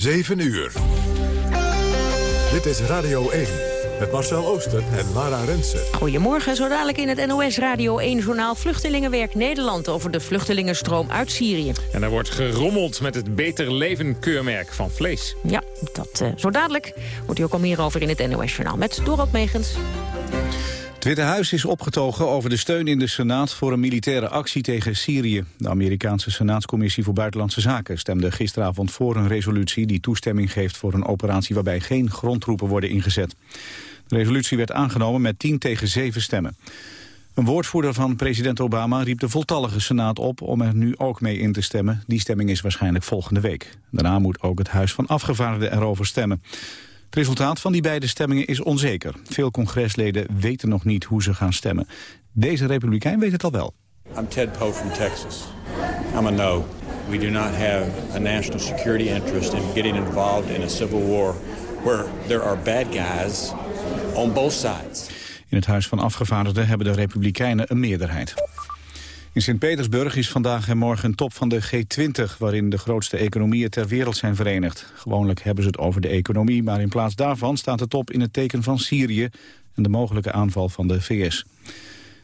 7 uur. Dit is Radio 1 met Marcel Ooster en Lara Rensen. Goedemorgen, zo dadelijk in het NOS Radio 1-journaal Vluchtelingenwerk Nederland... over de vluchtelingenstroom uit Syrië. En er wordt gerommeld met het Beter Leven keurmerk van vlees. Ja, dat uh, zo dadelijk wordt u ook al meer over in het NOS-journaal... met Dorot Megens. Het Witte Huis is opgetogen over de steun in de Senaat voor een militaire actie tegen Syrië. De Amerikaanse Senaatscommissie voor Buitenlandse Zaken stemde gisteravond voor een resolutie die toestemming geeft voor een operatie waarbij geen grondtroepen worden ingezet. De resolutie werd aangenomen met 10 tegen 7 stemmen. Een woordvoerder van president Obama riep de voltallige Senaat op om er nu ook mee in te stemmen. Die stemming is waarschijnlijk volgende week. Daarna moet ook het Huis van Afgevaardigden erover stemmen. Het resultaat van die beide stemmingen is onzeker. Veel congresleden weten nog niet hoe ze gaan stemmen. Deze republikein weet het al wel. I'm Ted Poe from Texas. I'm a no. We do not have a national security interest in getting involved in a civil war where there are bad guys on both sides. In het Huis van Afgevaardigden hebben de Republikeinen een meerderheid. In Sint-Petersburg is vandaag en morgen een top van de G20... waarin de grootste economieën ter wereld zijn verenigd. Gewoonlijk hebben ze het over de economie... maar in plaats daarvan staat de top in het teken van Syrië... en de mogelijke aanval van de VS.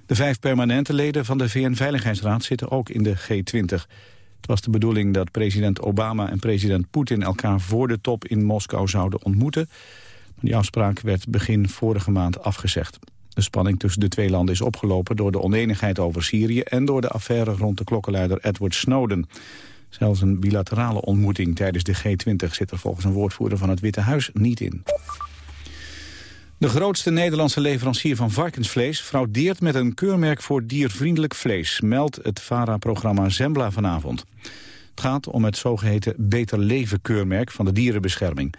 De vijf permanente leden van de VN-veiligheidsraad zitten ook in de G20. Het was de bedoeling dat president Obama en president Poetin... elkaar voor de top in Moskou zouden ontmoeten... maar die afspraak werd begin vorige maand afgezegd. De spanning tussen de twee landen is opgelopen door de oneenigheid over Syrië... en door de affaire rond de klokkenluider Edward Snowden. Zelfs een bilaterale ontmoeting tijdens de G20 zit er volgens een woordvoerder van het Witte Huis niet in. De grootste Nederlandse leverancier van varkensvlees fraudeert met een keurmerk voor diervriendelijk vlees, meldt het VARA-programma Zembla vanavond. Het gaat om het zogeheten Beter Leven keurmerk van de dierenbescherming.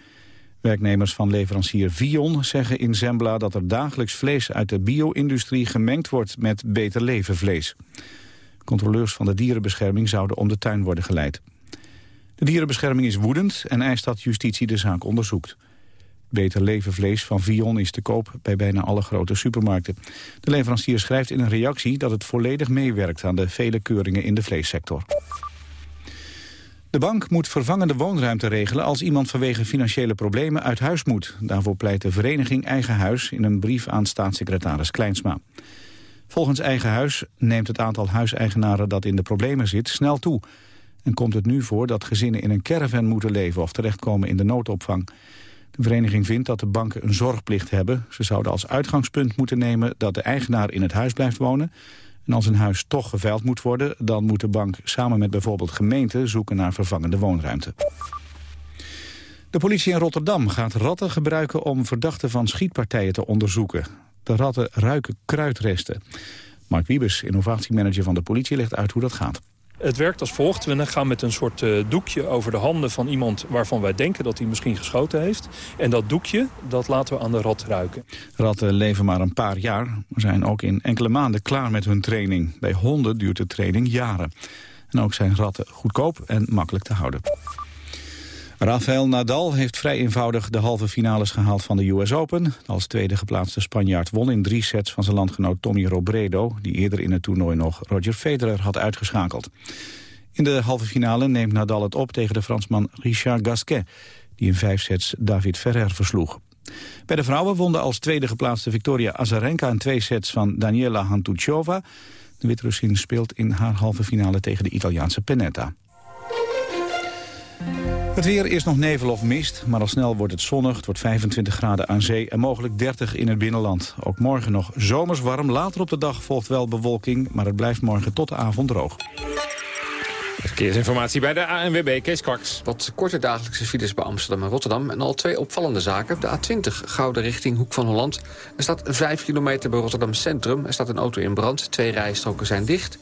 Werknemers van leverancier Vion zeggen in Zembla dat er dagelijks vlees uit de bio-industrie gemengd wordt met beter leven vlees. Controleurs van de dierenbescherming zouden om de tuin worden geleid. De dierenbescherming is woedend en eist dat justitie de zaak onderzoekt. Beter leven vlees van Vion is te koop bij bijna alle grote supermarkten. De leverancier schrijft in een reactie dat het volledig meewerkt aan de vele keuringen in de vleessector. De bank moet vervangende woonruimte regelen als iemand vanwege financiële problemen uit huis moet. Daarvoor pleit de vereniging Eigen Huis in een brief aan staatssecretaris Kleinsma. Volgens Eigen Huis neemt het aantal huiseigenaren dat in de problemen zit snel toe. En komt het nu voor dat gezinnen in een caravan moeten leven of terechtkomen in de noodopvang. De vereniging vindt dat de banken een zorgplicht hebben. Ze zouden als uitgangspunt moeten nemen dat de eigenaar in het huis blijft wonen en als een huis toch geveild moet worden... dan moet de bank samen met bijvoorbeeld gemeenten zoeken naar vervangende woonruimte. De politie in Rotterdam gaat ratten gebruiken om verdachten van schietpartijen te onderzoeken. De ratten ruiken kruidresten. Mark Wiebes, innovatiemanager van de politie, legt uit hoe dat gaat. Het werkt als volgt. We gaan met een soort uh, doekje over de handen van iemand waarvan wij denken dat hij misschien geschoten heeft. En dat doekje, dat laten we aan de rat ruiken. Ratten leven maar een paar jaar, maar zijn ook in enkele maanden klaar met hun training. Bij honden duurt de training jaren. En ook zijn ratten goedkoop en makkelijk te houden. Rafael Nadal heeft vrij eenvoudig de halve finales gehaald van de US Open. Als tweede geplaatste Spanjaard won in drie sets van zijn landgenoot Tommy Robredo... die eerder in het toernooi nog Roger Federer had uitgeschakeld. In de halve finale neemt Nadal het op tegen de Fransman Richard Gasquet... die in vijf sets David Ferrer versloeg. Bij de vrouwen won als tweede geplaatste Victoria Azarenka... in twee sets van Daniela Hantuchova. De Wit-Russin speelt in haar halve finale tegen de Italiaanse Pennetta. Het weer is nog nevel of mist, maar al snel wordt het zonnig. Het wordt 25 graden aan zee en mogelijk 30 in het binnenland. Ook morgen nog zomers warm. Later op de dag volgt wel bewolking, maar het blijft morgen tot de avond droog. Verkeersinformatie bij de ANWB, Kees Kwaks. Wat korte dagelijkse files bij Amsterdam en Rotterdam... en al twee opvallende zaken. De A20, Gouden richting Hoek van Holland. Er staat 5 kilometer bij Rotterdam Centrum. Er staat een auto in brand, twee rijstroken zijn dicht...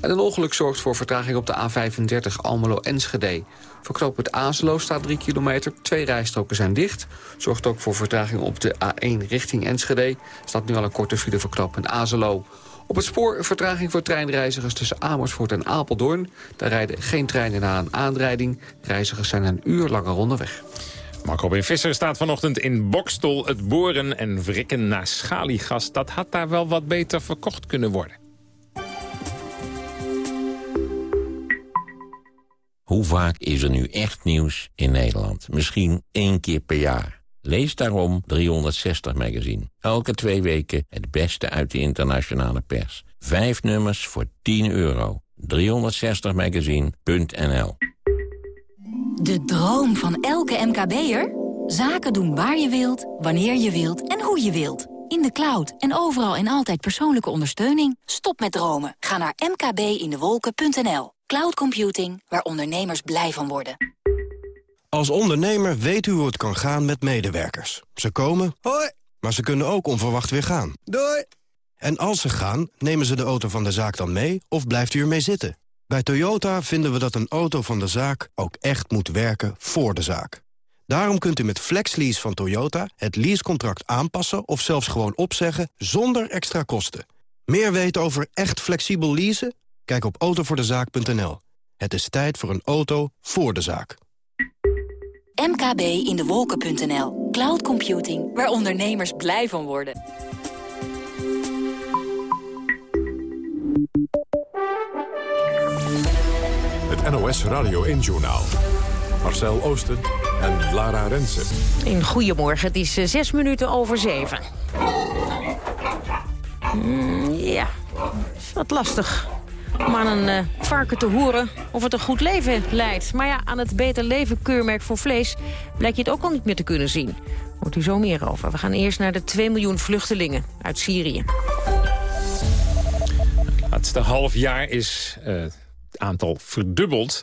En een ongeluk zorgt voor vertraging op de A35 Almelo-Enschede. Voor het Azelo staat 3 kilometer, twee rijstroken zijn dicht. Zorgt ook voor vertraging op de A1 richting Enschede. staat nu al een korte file voor knooppunt Azelo. Op het spoor vertraging voor treinreizigers tussen Amersfoort en Apeldoorn. Daar rijden geen treinen na een aanrijding. Reizigers zijn een uur langer onderweg. Marco B. Visser staat vanochtend in Bokstol het boren en wrikken naar schaliegas. Dat had daar wel wat beter verkocht kunnen worden. Hoe vaak is er nu echt nieuws in Nederland? Misschien één keer per jaar. Lees daarom 360 Magazine. Elke twee weken het beste uit de internationale pers. Vijf nummers voor 10 euro. 360magazine.nl De droom van elke MKB'er? Zaken doen waar je wilt, wanneer je wilt en hoe je wilt. In de cloud en overal en altijd persoonlijke ondersteuning. Stop met dromen. Ga naar mkbindewolken.nl. Cloud computing, waar ondernemers blij van worden. Als ondernemer weet u hoe het kan gaan met medewerkers. Ze komen, hoi, maar ze kunnen ook onverwacht weer gaan. Doei! En als ze gaan, nemen ze de auto van de zaak dan mee of blijft u ermee zitten? Bij Toyota vinden we dat een auto van de zaak ook echt moet werken voor de zaak. Daarom kunt u met FlexLease van Toyota het leasecontract aanpassen... of zelfs gewoon opzeggen zonder extra kosten. Meer weten over echt flexibel leasen? Kijk op autovoordezaak.nl. Het is tijd voor een auto voor de zaak. mkbindewolken.nl. Cloud computing, waar ondernemers blij van worden. Het NOS Radio 1-journaal. Marcel Oosten en Lara Rensen. In Goedemorgen, het is eh, zes minuten over zeven. Mm, ja, is wat lastig om aan een eh, varken te horen of het een goed leven leidt. Maar ja, aan het Beter Leven keurmerk voor vlees blijkt je het ook al niet meer te kunnen zien. Hoort u zo meer over. We gaan eerst naar de 2 miljoen vluchtelingen uit Syrië. Het laatste half jaar is eh, het aantal verdubbeld.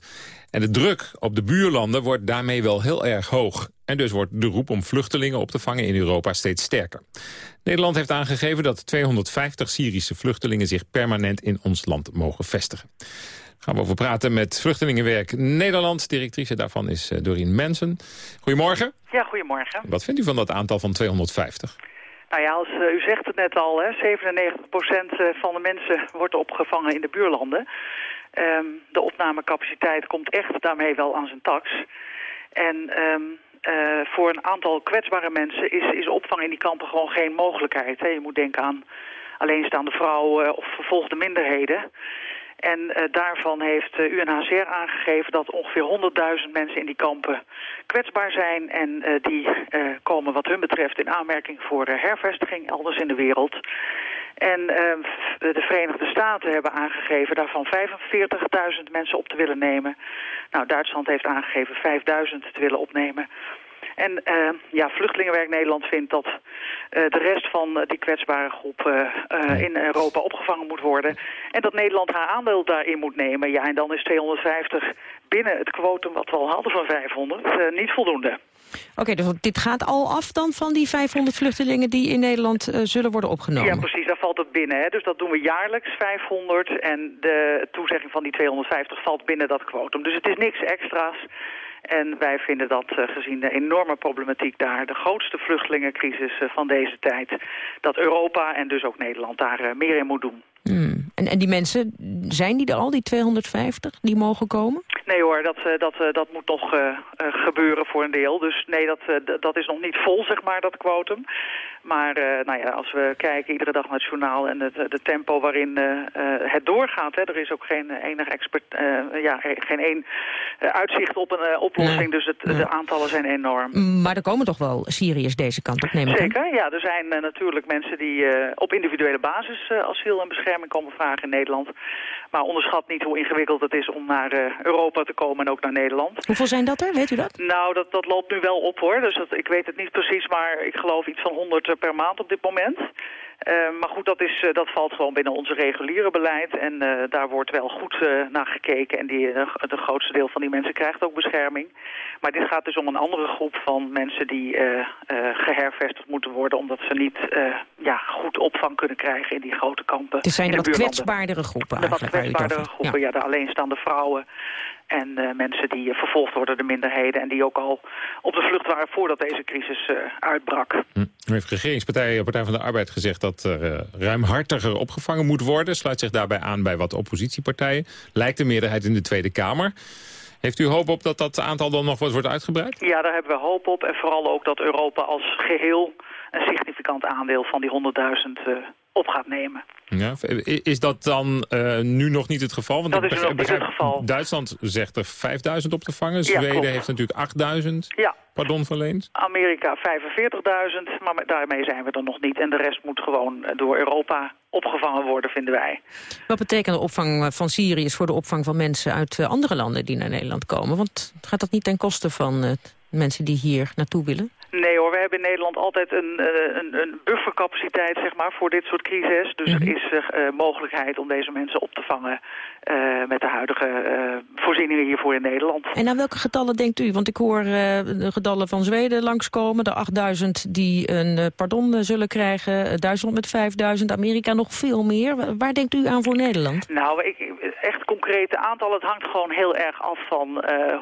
En de druk op de buurlanden wordt daarmee wel heel erg hoog. En dus wordt de roep om vluchtelingen op te vangen in Europa steeds sterker. Nederland heeft aangegeven dat 250 Syrische vluchtelingen zich permanent in ons land mogen vestigen. Daar gaan we over praten met Vluchtelingenwerk Nederland. Directrice daarvan is eh, Doreen Mensen. Goedemorgen. Ja, goedemorgen. Wat vindt u van dat aantal van 250? Nou ja, als, uh, u zegt het net al, hè, 97% eh, van de mensen wordt opgevangen in de buurlanden. Um, de opnamecapaciteit komt echt daarmee wel aan zijn tax. En um, uh, voor een aantal kwetsbare mensen is, is opvang in die kampen gewoon geen mogelijkheid. Je moet denken aan alleenstaande vrouwen of vervolgde minderheden. En uh, daarvan heeft UNHCR aangegeven dat ongeveer 100.000 mensen in die kampen kwetsbaar zijn. En die komen wat hun betreft in aanmerking voor hervestiging elders in de wereld. En uh, de Verenigde Staten hebben aangegeven daarvan 45.000 mensen op te willen nemen. Nou, Duitsland heeft aangegeven 5.000 te willen opnemen. En uh, ja, Vluchtelingenwerk Nederland vindt dat uh, de rest van die kwetsbare groep uh, in Europa opgevangen moet worden. En dat Nederland haar aandeel daarin moet nemen. Ja, en dan is 250 binnen het kwotum wat we al hadden van 500 niet voldoende. Oké, okay, dus dit gaat al af dan van die 500 vluchtelingen die in Nederland uh, zullen worden opgenomen? Ja, precies, daar valt het binnen. Hè. Dus dat doen we jaarlijks, 500. En de toezegging van die 250 valt binnen dat kwotum. Dus het is niks extra's. En wij vinden dat uh, gezien de enorme problematiek daar... de grootste vluchtelingencrisis uh, van deze tijd... dat Europa en dus ook Nederland daar meer in moet doen. Hmm. En, en die mensen, zijn die er al, die 250, die mogen komen? Nee hoor, dat, dat, dat moet nog gebeuren voor een deel. Dus nee, dat, dat is nog niet vol, zeg maar, dat kwotum. Maar uh, nou ja, als we kijken iedere dag naar het journaal en het de tempo waarin uh, het doorgaat, hè, er is ook geen enig expert, ja, geen één uitzicht op een oplossing. Nee. Dus het, nee. de aantallen zijn enorm. Maar er komen toch wel Syriërs deze kant op, neem ik Zeker, ja. Er zijn natuurlijk mensen die op individuele basis asiel en bescherming komen vragen in Nederland. Maar onderschat niet hoe ingewikkeld het is om naar Europa te komen en ook naar Nederland. Hoeveel zijn dat er, weet u dat? Nou, dat, dat loopt nu wel op hoor. Dus dat, ik weet het niet precies, maar ik geloof iets van 100 per maand op dit moment. Uh, maar goed, dat, is, uh, dat valt gewoon binnen onze reguliere beleid. En uh, daar wordt wel goed naar gekeken. En die, de grootste deel van die mensen krijgt ook bescherming. Maar dit gaat dus om een andere groep van mensen die gehervestigd moeten worden... omdat ze niet ja, goed opvang kunnen krijgen in die grote kampen. Het zijn de, wat kwetsbaardere groepen De wat kwetsbaardere groepen, ja. ja. de alleenstaande vrouwen... En uh, mensen die vervolgd worden, de minderheden... en die ook al op de vlucht waren voordat deze crisis uh, uitbrak. Hm. Nu heeft regeringspartij Partij van de Arbeid gezegd... dat er ruimhartiger opgevangen moet worden. Sluit zich daarbij aan bij wat oppositiepartijen. Lijkt de meerderheid in de Tweede Kamer. Heeft u hoop op dat dat aantal dan nog wat wordt uitgebreid? Ja, daar hebben we hoop op. En vooral ook dat Europa als geheel... een significant aandeel van die 100.000 op gaat nemen. Ja, is dat dan uh, nu nog niet het geval? Want dat is nog niet het geval. Duitsland zegt er 5000 op te vangen. Zweden heeft natuurlijk 8000 ja. pardon verleend. Amerika 45.000, maar daarmee zijn we er nog niet. En de rest moet gewoon door Europa opgevangen worden, vinden wij. Wat betekent de opvang van Syriërs voor de opvang van mensen uit eh, andere landen die naar Nederland komen? Want gaat dat niet ten koste van uh, mensen die hier naartoe willen? Nee hoor, we hebben in Nederland altijd een, eh, een, een buffercapaciteit zeg maar, voor dit soort crises. Dus er mhm. is uh, mogelijkheid om deze mensen op te vangen uh, met de huidige uh, voorzieningen hiervoor in Nederland. En aan welke getallen denkt u? Want ik hoor de getallen van Zweden langskomen. De 8000 die een pardon zullen krijgen. Duitsland met 5000. Amerika nog veel meer. Waar denkt u aan voor Nederland? Nou, ik, echt concrete aantallen. Het hangt gewoon heel erg af van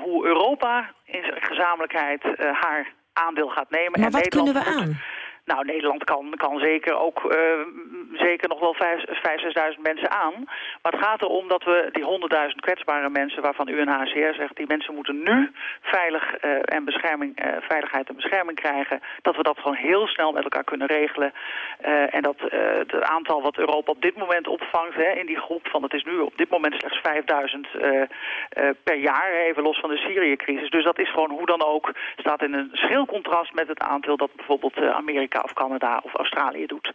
hoe Europa in gezamenlijkheid haar aandeel gaat nemen. Maar en wat kunnen we aan? Nou, Nederland kan, kan zeker ook uh, zeker nog wel 5.000, 6.000 mensen aan. Maar het gaat erom dat we die 100.000 kwetsbare mensen... waarvan UNHCR zegt, die mensen moeten nu veilig, uh, en bescherming, uh, veiligheid en bescherming krijgen... dat we dat gewoon heel snel met elkaar kunnen regelen. en dat het aantal wat Europa op dit moment opvangt hè, in die groep... van het is nu op dit moment slechts 5.000 per jaar, even los van de Syrië-crisis. Dus dat is gewoon hoe dan ook, staat in een schril contrast met het aantal... dat bijvoorbeeld Amerika of Canada of Australië doet.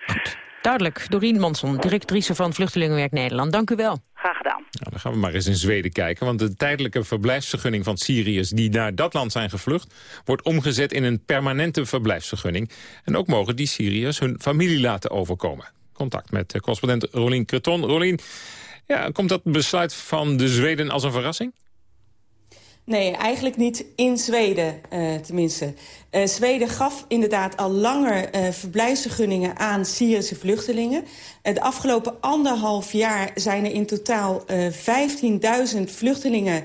Duidelijk. Dorien Manson, directrice van Vluchtelingenwerk Nederland. Dank u wel. Graag gedaan. Nou, dan gaan we maar eens in Zweden kijken. Want de tijdelijke verblijfsvergunning van Syriërs die naar dat land zijn gevlucht... wordt omgezet in een permanente verblijfsvergunning. En ook mogen die Syriërs hun familie laten overkomen. Contact met correspondent Rolien Creton. Rolien, ja, komt dat besluit van de Zweden als een verrassing? Nee, eigenlijk niet in Zweden uh, tenminste. Uh, Zweden gaf inderdaad al langer uh, verblijfsvergunningen aan Syrische vluchtelingen. de afgelopen anderhalf jaar zijn er in totaal 15.000 vluchtelingen...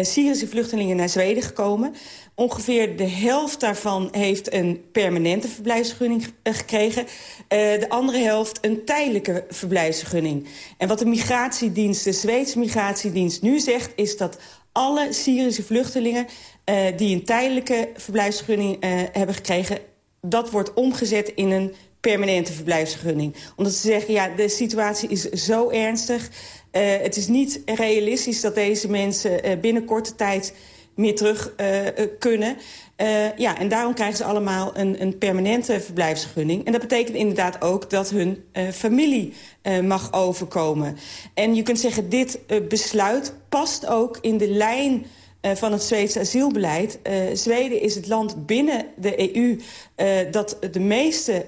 Syrische vluchtelingen naar Zweden gekomen. Ongeveer de helft daarvan heeft een permanente verblijfsvergunning gekregen. Uh, de andere helft een tijdelijke verblijfsvergunning. En wat de migratiedienst, de Zweedse migratiedienst nu zegt... is dat alle Syrische vluchtelingen uh, die een tijdelijke verblijfsvergunning uh, hebben gekregen... dat wordt omgezet in een permanente verblijfsvergunning. Omdat ze zeggen, ja, de situatie is zo ernstig. Uh, het is niet realistisch dat deze mensen binnen korte tijd meer terug kunnen. Uh, ja, en daarom krijgen ze allemaal een, een permanente verblijfsvergunning. En dat betekent inderdaad ook dat hun uh, familie uh, mag overkomen. En je kunt zeggen, dit besluit past ook in de lijn van het Zweedse asielbeleid. Zweden is het land binnen de EU dat de meeste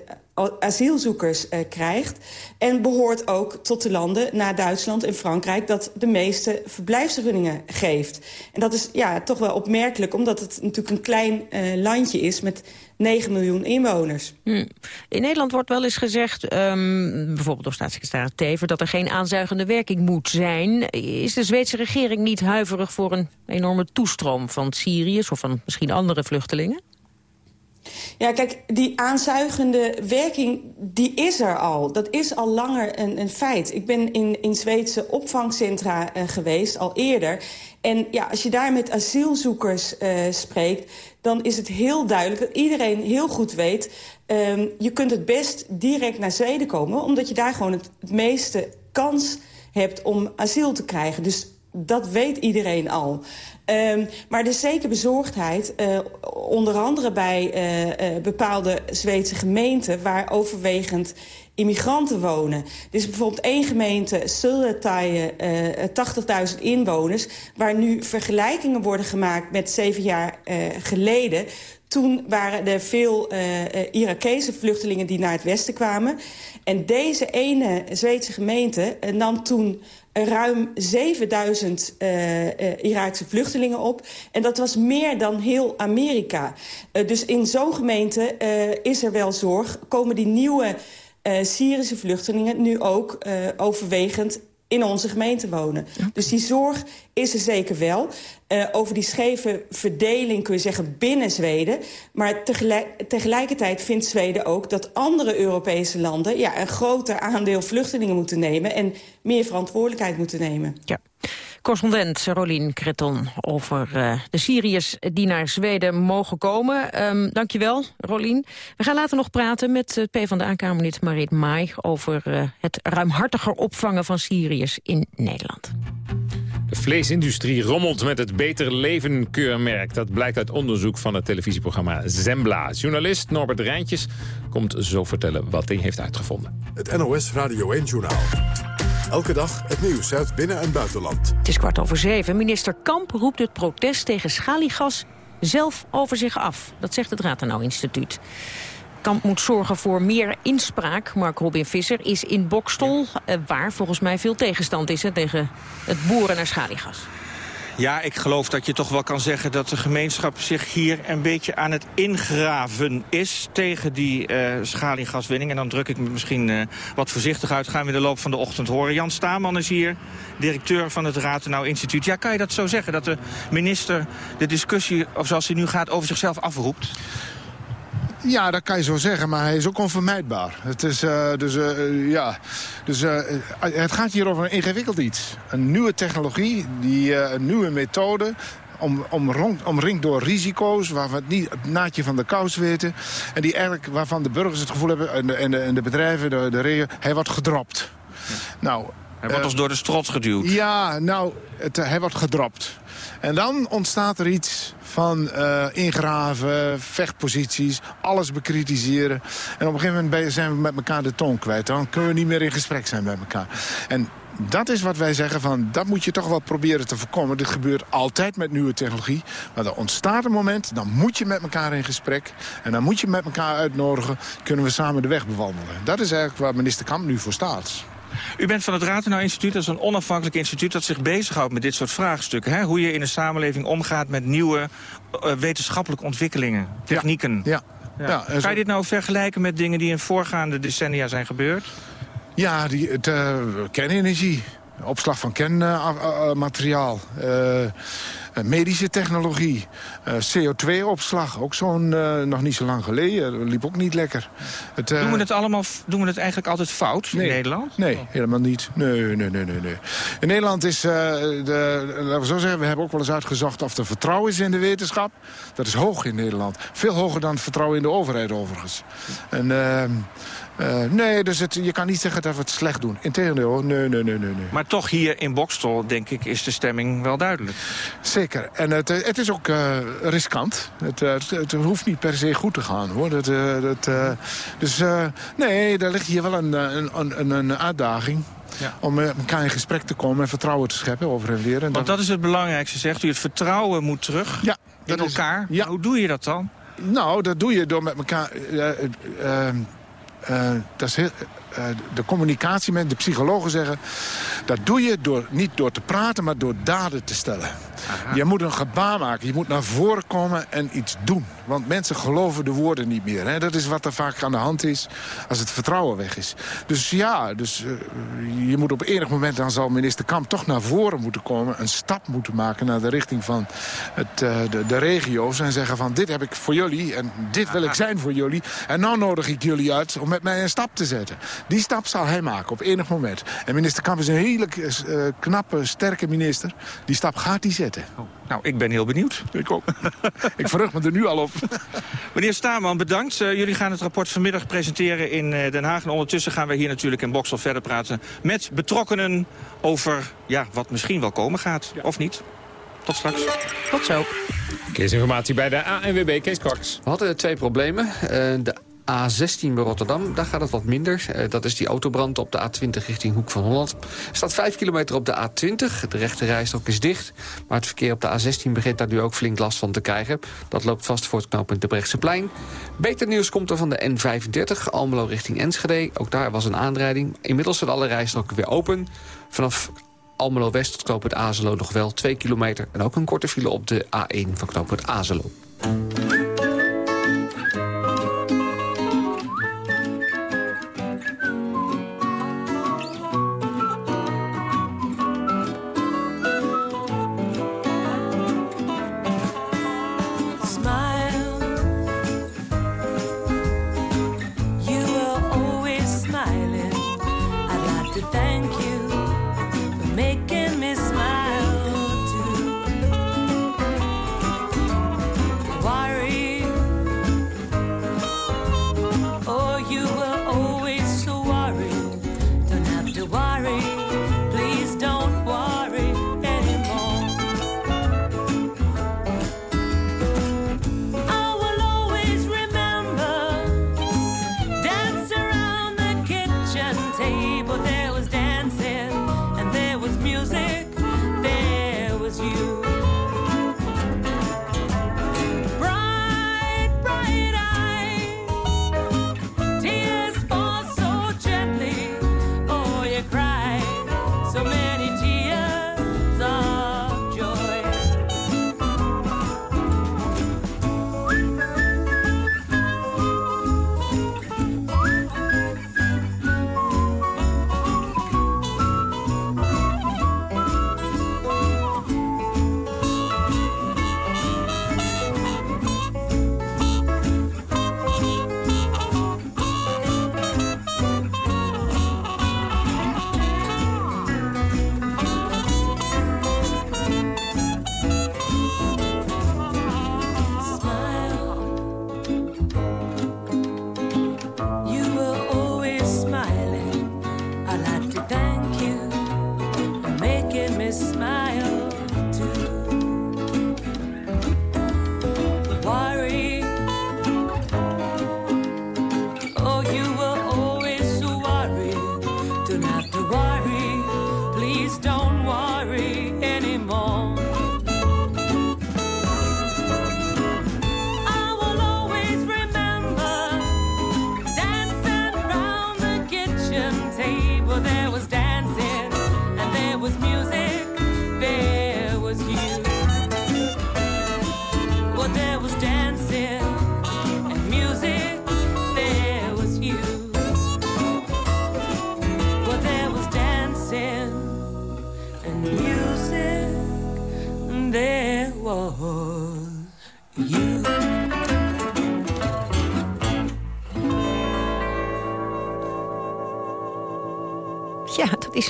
asielzoekers uh, krijgt. En behoort ook tot de landen na Duitsland en Frankrijk... dat de meeste verblijfsvergunningen geeft. En dat is ja, toch wel opmerkelijk, omdat het natuurlijk een klein uh, landje is... met 9 miljoen inwoners. Hmm. In Nederland wordt wel eens gezegd, um, bijvoorbeeld door staatssecretaris Tever... dat er geen aanzuigende werking moet zijn. Is de Zweedse regering niet huiverig voor een enorme toestroom van Syriërs... of van misschien andere vluchtelingen? Ja, kijk, die aanzuigende werking, die is er al. Dat is al langer een, een feit. Ik ben in, in Zweedse opvangcentra uh, geweest, al eerder. En ja, als je daar met asielzoekers uh, spreekt... dan is het heel duidelijk dat iedereen heel goed weet... Um, je kunt het best direct naar Zweden komen... omdat je daar gewoon het meeste kans hebt om asiel te krijgen. Dus dat weet iedereen al. Um, maar er is zeker bezorgdheid, uh, onder andere bij uh, uh, bepaalde Zweedse gemeenten... waar overwegend immigranten wonen. Is bijvoorbeeld één gemeente, Södertälje, 80.000 inwoners... waar nu vergelijkingen worden gemaakt met zeven jaar geleden... Toen waren er veel uh, Irakese vluchtelingen die naar het westen kwamen. En deze ene Zweedse gemeente nam toen ruim 7000 uh, uh, Iraakse vluchtelingen op. En dat was meer dan heel Amerika. Uh, dus in zo'n gemeente is er wel zorg. Komen die nieuwe Syrische vluchtelingen nu ook overwegend in onze gemeente wonen. Ja. Dus die zorg is er zeker wel. Uh, over die scheve verdeling kun je zeggen binnen Zweden. Maar tegelijk, tegelijkertijd vindt Zweden ook dat andere Europese landen... Ja, een groter aandeel vluchtelingen moeten nemen... en meer verantwoordelijkheid moeten nemen. Ja. Correspondent Rolien Kreton over uh, de Syriërs die naar Zweden mogen komen. Um, dankjewel, Rolien. We gaan later nog praten met uh, PvdA-kamerlid Marit Maai... over uh, het ruimhartiger opvangen van Syriërs in Nederland. De vleesindustrie rommelt met het Beter Leven keurmerk. Dat blijkt uit onderzoek van het televisieprogramma Zembla. Journalist Norbert Rijntjes komt zo vertellen wat hij heeft uitgevonden. Het NOS Radio 1-journaal. Elke dag het nieuws uit binnen- en buitenland. Het is kwart over zeven. Minister Kamp roept het protest tegen schaliegas zelf over zich af. Dat zegt het Ratenau Instituut. Kamp moet zorgen voor meer inspraak. Mark Robin Visser is in Bokstol, eh, waar volgens mij veel tegenstand is tegen het boeren naar schaliegas. Ja, ik geloof dat je toch wel kan zeggen dat de gemeenschap zich hier een beetje aan het ingraven is tegen die uh, schaliegaswinning. En dan druk ik me misschien uh, wat voorzichtig uit, gaan we in de loop van de ochtend horen. Jan Staman is hier, directeur van het Ratenau Instituut. Ja, kan je dat zo zeggen, dat de minister de discussie, of zoals hij nu gaat, over zichzelf afroept? Ja, dat kan je zo zeggen, maar hij is ook onvermijdbaar. Het, is, uh, dus, uh, ja. dus, uh, het gaat hier over een ingewikkeld iets. Een nieuwe technologie, die, een nieuwe methode... Om, om rond, omringd door risico's, waarvan het niet het naadje van de kous weten. En die eigenlijk, waarvan de burgers het gevoel hebben, en de, en de, en de bedrijven, de, de regio, hij wordt gedropt. Ja. Nou, hij wordt als door de strot geduwd. Ja, nou, het, hij wordt gedropt. En dan ontstaat er iets van uh, ingraven, vechtposities, alles bekritiseren. En op een gegeven moment zijn we met elkaar de toon kwijt. Dan kunnen we niet meer in gesprek zijn met elkaar. En dat is wat wij zeggen van, dat moet je toch wel proberen te voorkomen. Dit gebeurt altijd met nieuwe technologie. Maar er ontstaat een moment, dan moet je met elkaar in gesprek. En dan moet je met elkaar uitnodigen, kunnen we samen de weg bewandelen. Dat is eigenlijk waar minister Kamp nu voor staat. U bent van het Ratenau Instituut, dat is een onafhankelijk instituut... dat zich bezighoudt met dit soort vraagstukken. Hè? Hoe je in een samenleving omgaat met nieuwe uh, wetenschappelijke ontwikkelingen, technieken. Ja. ja. ja. ja Kan je dit nou vergelijken met dingen die in voorgaande decennia zijn gebeurd? Ja, die, het, uh, kernenergie, opslag van kernmateriaal... Uh, medische technologie, uh, CO2-opslag, ook zo'n nog niet zo lang geleden, liep ook niet lekker. Het, doen, we het allemaal, doen we het eigenlijk altijd fout nee, in Nederland? Nee, oh. helemaal niet. Nee, nee, nee, nee, nee. In Nederland is, de, laten we zo zeggen, we hebben ook wel eens uitgezocht of er vertrouwen is in de wetenschap. Dat is hoog in Nederland. Veel hoger dan het vertrouwen in de overheid overigens. En... Uh, nee, dus het, je kan niet zeggen dat we het slecht doen. Integendeel, nee, nee, nee, nee, nee. Maar toch hier in Bokstol, denk ik, is de stemming wel duidelijk. Zeker. En het, het is ook uh, riskant. Het, het, het, hoeft niet per se goed te gaan, hoor. Dat, dat, dus nee, daar ligt hier wel een, een, een, een uitdaging. Ja. Om met elkaar in gesprek te komen en vertrouwen te scheppen over en weer. En Want dat is het belangrijkste, zegt u. Het vertrouwen moet terug ja, in elkaar. Is, ja. Hoe doe je dat dan? Nou, dat doe je door met elkaar... Uh, dat is heel, de communicatie met de psychologen zeggen... dat doe je door, niet door te praten, maar door daden te stellen. Aha. Je moet een gebaar maken. Je moet naar voren komen en iets doen. Want mensen geloven de woorden niet meer. Hè? Dat is wat er vaak aan de hand is als het vertrouwen weg is. Dus ja, dus, uh, je moet op enig moment... dan zal minister Kamp toch naar voren moeten komen... een stap moeten maken naar de richting van het, uh, de, de, regio's... en zeggen van dit heb ik voor jullie en dit wil ik zijn voor jullie. En nou nodig ik jullie uit om met mij een stap te zetten. Die stap zal hij maken op enig moment. En minister Kamp is een hele uh, knappe, sterke minister. Die stap gaat hij zetten. Oh. Nou, ik ben heel benieuwd. Ik ook. ik verheug me er nu al op. Meneer Staman, bedankt. Uh, jullie gaan het rapport vanmiddag presenteren in uh, Den Haag. En ondertussen gaan we hier natuurlijk in Boksel verder praten... met betrokkenen over ja, wat misschien wel komen gaat. Ja. Of niet. Tot straks. Tot zo. Keesinformatie bij de ANWB, Kees Korks. We hadden twee problemen. Uh, de A16 bij Rotterdam, daar gaat het wat minder. Uh, dat is die autobrand op de A20 richting Hoek van Holland. Staat 5 kilometer op de A20. De rechte rijstok is dicht. Maar het verkeer op de A16 begint daar nu ook flink last van te krijgen. Dat loopt vast voor het knooppunt de Brechtseplein. Beter nieuws komt er van de N35, Almelo richting Enschede. Ook daar was een aanrijding. Inmiddels zijn alle rijstroken weer open. Vanaf Almelo West tot knooppunt Azelo nog wel 2 kilometer. En ook een korte file op de A1 van knooppunt Azelo.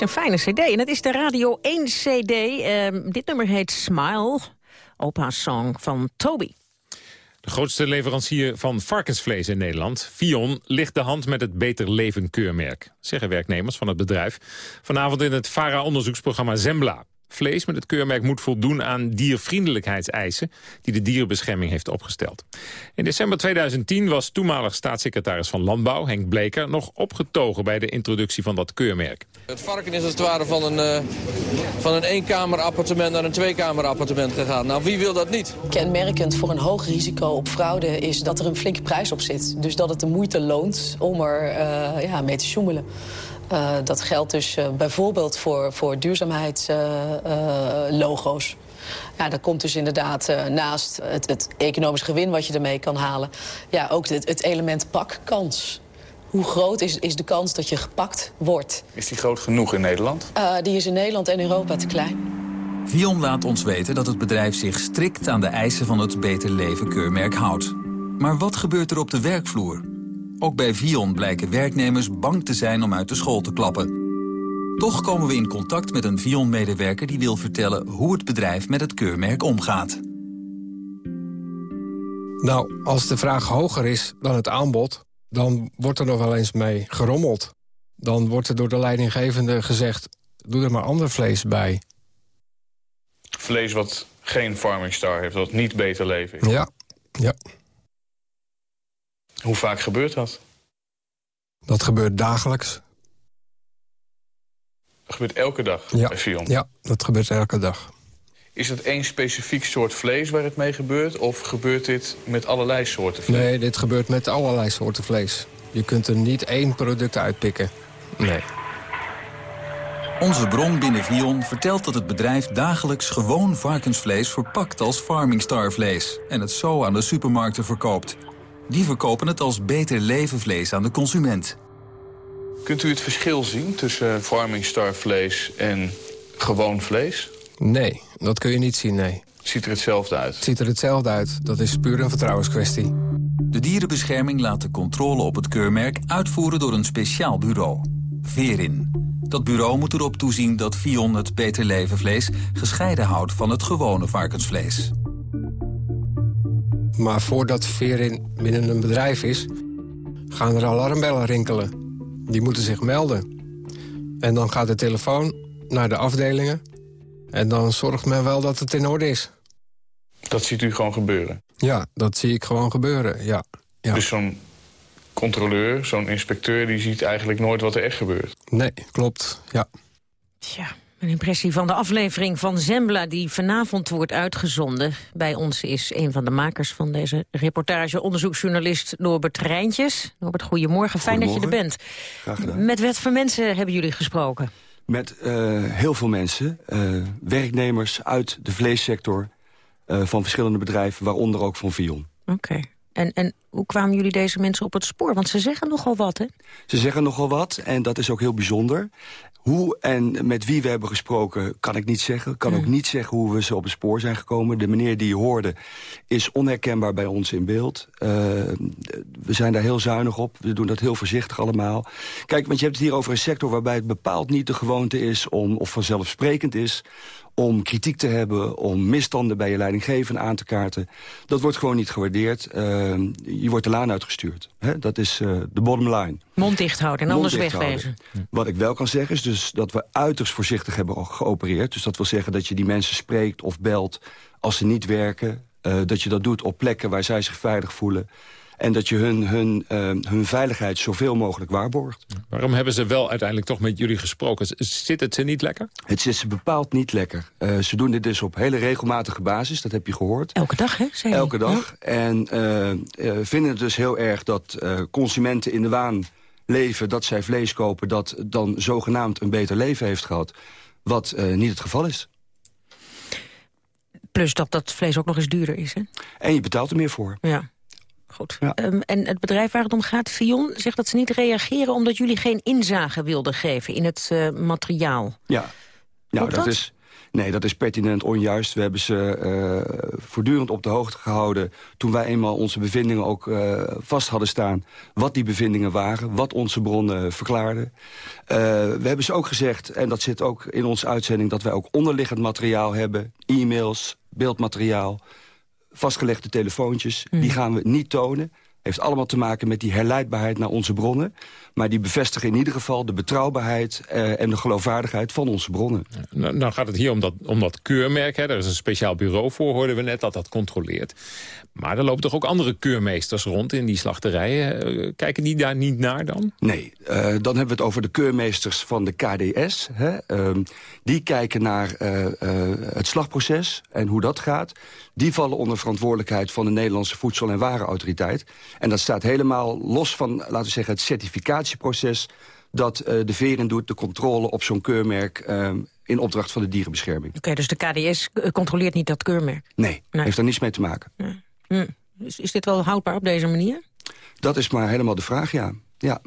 Is een fijne cd. En dat is de Radio 1 cd. Ehm, dit nummer heet Smile, opa-song van Toby. De grootste leverancier van varkensvlees in Nederland, Vion, ligt de hand met het Beter Leven keurmerk, zeggen werknemers van het bedrijf. Vanavond in het VARA-onderzoeksprogramma Zembla. Vlees met het keurmerk moet voldoen aan diervriendelijkheidseisen... die de dierenbescherming heeft opgesteld. In december 2010 was toenmalig staatssecretaris van Landbouw, Henk Bleker... nog opgetogen bij de introductie van dat keurmerk. Het varken is als het ware van een, uh, van een eenkamerappartement naar een tweekamerappartement gegaan. Nou, wie wil dat niet? Kenmerkend voor een hoog risico op fraude is dat er een flinke prijs op zit. Dus dat het de moeite loont om er uh, ja, mee te sjoemelen. Uh, dat geldt dus uh, bijvoorbeeld voor, voor duurzaamheidslogo's. Uh, ja, dat komt dus inderdaad naast het, het, economisch gewin wat je ermee kan halen... ja, ook het, het element pakkans. Hoe groot is, is de kans dat je gepakt wordt? Is die groot genoeg in Nederland? die is in Nederland en Europa te klein. Vion laat ons weten dat het bedrijf zich strikt aan de eisen van het Beter Leven keurmerk houdt. Maar wat gebeurt er op de werkvloer? Ook bij Vion blijken werknemers bang te zijn om uit de school te klappen. Toch komen we in contact met een Vion-medewerker die wil vertellen hoe het bedrijf met het keurmerk omgaat. Nou, als de vraag hoger is dan het aanbod, dan wordt er nog wel eens mee gerommeld. Dan wordt er door de leidinggevende gezegd, doe er maar ander vlees bij. Vlees wat geen Farming Star heeft, wat niet beter leven is? Ja, ja. Hoe vaak gebeurt dat? Dat gebeurt dagelijks. Dat gebeurt elke dag ja. bij Fion? Ja, dat gebeurt elke dag. Is het één specifiek soort vlees waar het mee gebeurt... of gebeurt dit met allerlei soorten vlees? Nee, dit gebeurt met allerlei soorten vlees. Je kunt er niet één product uitpikken. Nee. Onze bron binnen Vion vertelt dat het bedrijf dagelijks gewoon varkensvlees verpakt als Farming Star vlees en het zo aan de supermarkten verkoopt. Die verkopen het als beter levenvlees aan de consument. Kunt u het verschil zien tussen Farming Star vlees en gewoon vlees? Nee, dat kun je niet zien, nee. Ziet er hetzelfde uit? Het ziet er hetzelfde uit. Dat is puur een vertrouwenskwestie. De dierenbescherming laat de controle op het keurmerk uitvoeren door een speciaal bureau. Verin. Dat bureau moet erop toezien dat Vion het beter levenvlees gescheiden houdt van het gewone varkensvlees. Maar voordat Verin binnen een bedrijf is, gaan er alarmbellen rinkelen. Die moeten zich melden. En dan gaat de telefoon naar de afdelingen. En dan zorgt men wel dat het in orde is. Dat ziet u gewoon gebeuren? Ja, dat zie ik gewoon gebeuren, ja. ja. Dus zo'n controleur, zo'n inspecteur... die ziet eigenlijk nooit wat er echt gebeurt? Nee, klopt, ja. Tja, een impressie van de aflevering van Zembla die vanavond wordt uitgezonden. Bij ons is een van de makers van deze reportage, onderzoeksjournalist Norbert Rijntjes. Norbert, goedemorgen. Fijn dat je er bent. Graag gedaan. Met wat voor mensen hebben jullie gesproken? Met uh, heel veel mensen. Uh, werknemers uit de vleessector uh, van verschillende bedrijven, waaronder ook van Vion. Oké. Okay. En, en hoe kwamen jullie deze mensen op het spoor? Want ze zeggen nogal wat, hè? Ze zeggen nogal wat en dat is ook heel bijzonder. Hoe en met wie we hebben gesproken kan ik niet zeggen. Ik kan ook niet zeggen hoe we ze op het spoor zijn gekomen. De meneer die je hoorde is onherkenbaar bij ons in beeld. Uh, we zijn daar heel zuinig op. We doen dat heel voorzichtig allemaal. Kijk, want je hebt het hier over een sector waarbij het bepaald niet de gewoonte is... Om, of vanzelfsprekend is om kritiek te hebben, om misstanden bij je leidinggevende aan te kaarten. Dat wordt gewoon niet gewaardeerd. Uh, je wordt de laan uitgestuurd. Hè? Dat is uh, de bottom line. Mond dicht houden en alles wegwezen. Wat ik wel kan zeggen is dus dat we uiterst voorzichtig hebben geopereerd. Dus dat wil zeggen dat je die mensen spreekt of belt als ze niet werken. Uh, dat je dat doet op plekken waar zij zich veilig voelen. En dat je hun, hun, uh, hun veiligheid zoveel mogelijk waarborgt. Waarom hebben ze wel uiteindelijk toch met jullie gesproken? Zit het ze niet lekker? Het zit ze bepaald niet lekker. Uh, ze doen dit dus op hele regelmatige basis, dat heb je gehoord. Elke dag, hè? Zei Elke dag. Ja. En uh, vinden het dus heel erg dat consumenten in de waan leven... dat zij vlees kopen dat dan zogenaamd een beter leven heeft gehad. Wat niet het geval is. Plus dat dat vlees ook nog eens duurder is, hè? En je betaalt er meer voor. Ja. Goed. Ja. Um, en het bedrijf waar het om gaat, Fion, zegt dat ze niet reageren... omdat jullie geen inzage wilden geven in het uh, materiaal. Ja, nou, dat, dat, is... Nee, dat is pertinent onjuist. We hebben ze uh, voortdurend op de hoogte gehouden... toen wij eenmaal onze bevindingen ook uh, vast hadden staan... wat die bevindingen waren, wat onze bronnen verklaarden. Uh, we hebben ze ook gezegd, en dat zit ook in onze uitzending... dat wij ook onderliggend materiaal hebben, e-mails, beeldmateriaal... vastgelegde telefoontjes, mm. die gaan we niet tonen heeft allemaal te maken met die herleidbaarheid naar onze bronnen. Maar die bevestigen in ieder geval de betrouwbaarheid uh, en de geloofwaardigheid van onze bronnen. Nou, nou, gaat het hier om dat, om dat keurmerk. Hè. Er is een speciaal bureau voor, hoorden we net, dat dat controleert. Maar er lopen toch ook andere keurmeesters rond in die slachterijen. Uh, kijken die daar niet naar dan? Nee, uh, dan hebben we het over de keurmeesters van de KDS. Hè. Ehm, die kijken naar het slagproces en hoe dat gaat. Die vallen onder verantwoordelijkheid van de Nederlandse Voedsel- en Warenautoriteit. En dat staat helemaal los van, laten we zeggen, het certificatieproces... dat uh, de Veren doet, de controle op zo'n keurmerk... Uh, in opdracht van de dierenbescherming. Oké, okay, dus de KDS controleert niet dat keurmerk? Nee, nee. heeft daar niets mee te maken. Nee. Hm. Is, is dit wel houdbaar op deze manier? Dat is maar helemaal de vraag, ja. ja.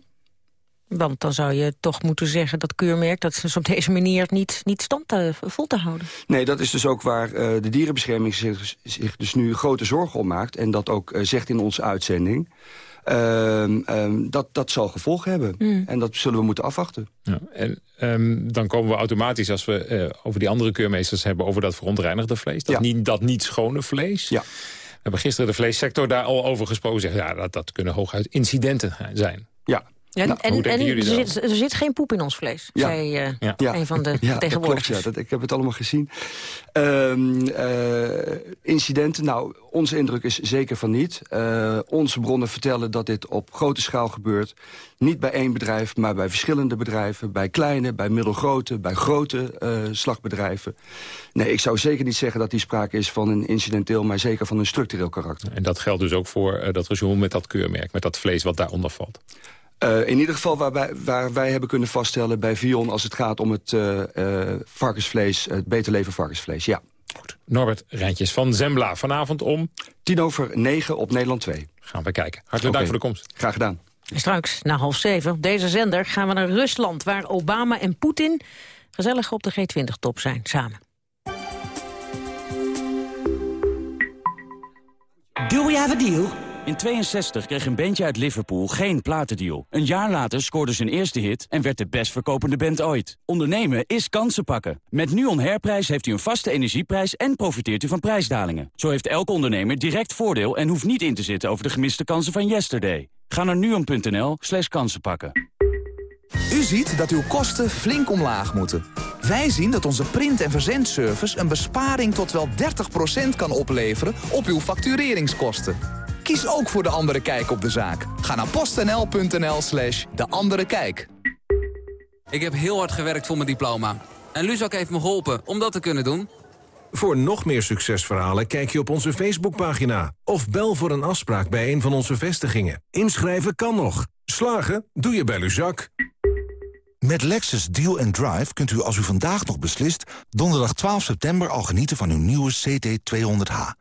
Want dan zou je toch moeten zeggen dat keurmerk... dat ze op deze manier niet, niet stand te, vol te houden. Nee, dat is dus ook waar uh, de dierenbescherming zich, zich, dus nu grote zorgen om maakt... en dat ook uh, zegt in onze uitzending... Uh, um, dat, dat zal gevolgen hebben. Mm. En dat zullen we moeten afwachten. Ja, en um, dan komen we automatisch, als we uh, over die andere keurmeesters hebben... over dat verontreinigde vlees, dat, ja. niet, dat niet schone vlees... Ja. We hebben gisteren de vleessector daar al over gesproken. Zeggen, ja, dat, dat kunnen hooguit incidenten zijn. Ja, en, nou, en, en er, zit, er, zit, geen poep in ons vlees, ja. zei uh, ja. een van de ja, tegenwoordigers. Dat klopt, ja, dat, ik heb het allemaal gezien. Um, uh, incidenten, nou, onze indruk is zeker van niet. Uh, onze bronnen vertellen dat dit op grote schaal gebeurt. Niet bij één bedrijf, maar bij verschillende bedrijven. Bij kleine, bij middelgrote, bij grote slagbedrijven. Nee, ik zou zeker niet zeggen dat die sprake is van een incidenteel... maar zeker van een structureel karakter. En dat geldt dus ook voor dat regime met dat keurmerk... met dat vlees wat daaronder valt? Uh, in ieder geval waar wij, waar wij hebben kunnen vaststellen bij Vion... als het gaat om het uh, uh, varkensvlees, het beter leven varkensvlees, ja. Goed. Norbert Rijntjes van Zembla, vanavond om... Tien over negen op Nederland 2. Gaan we kijken. Hartelijk okay. dank voor de komst. Graag gedaan. Straks, na half zeven, op deze zender gaan we naar Rusland... waar Obama en Poetin gezellig op de G20-top zijn, samen. Do we have a deal? In 62 kreeg een bandje uit Liverpool geen platendeal. Een jaar later scoorde zijn eerste hit en werd de best verkopende band ooit. Ondernemen is kansen pakken. Met NUON Herprijs heeft u een vaste energieprijs en profiteert u van prijsdalingen. Zo heeft elke ondernemer direct voordeel en hoeft niet in te zitten over de gemiste kansen van yesterday. Ga naar nuon.nl slash kansen pakken. U ziet dat uw kosten flink omlaag moeten. Wij zien dat onze print- en verzendservice een besparing tot wel 30% kan opleveren op uw factureringskosten. Kies ook voor De Andere Kijk op de zaak. Ga naar postnl.nl slash De Andere Kijk. Ik heb heel hard gewerkt voor mijn diploma. En Luzak heeft me geholpen om dat te kunnen doen. Voor nog meer succesverhalen kijk je op onze Facebookpagina... of bel voor een afspraak bij een van onze vestigingen. Inschrijven kan nog. Slagen doe je bij Luzak. Met Lexus Deal and Drive kunt u als u vandaag nog beslist... donderdag 12 september al genieten van uw nieuwe CT200H.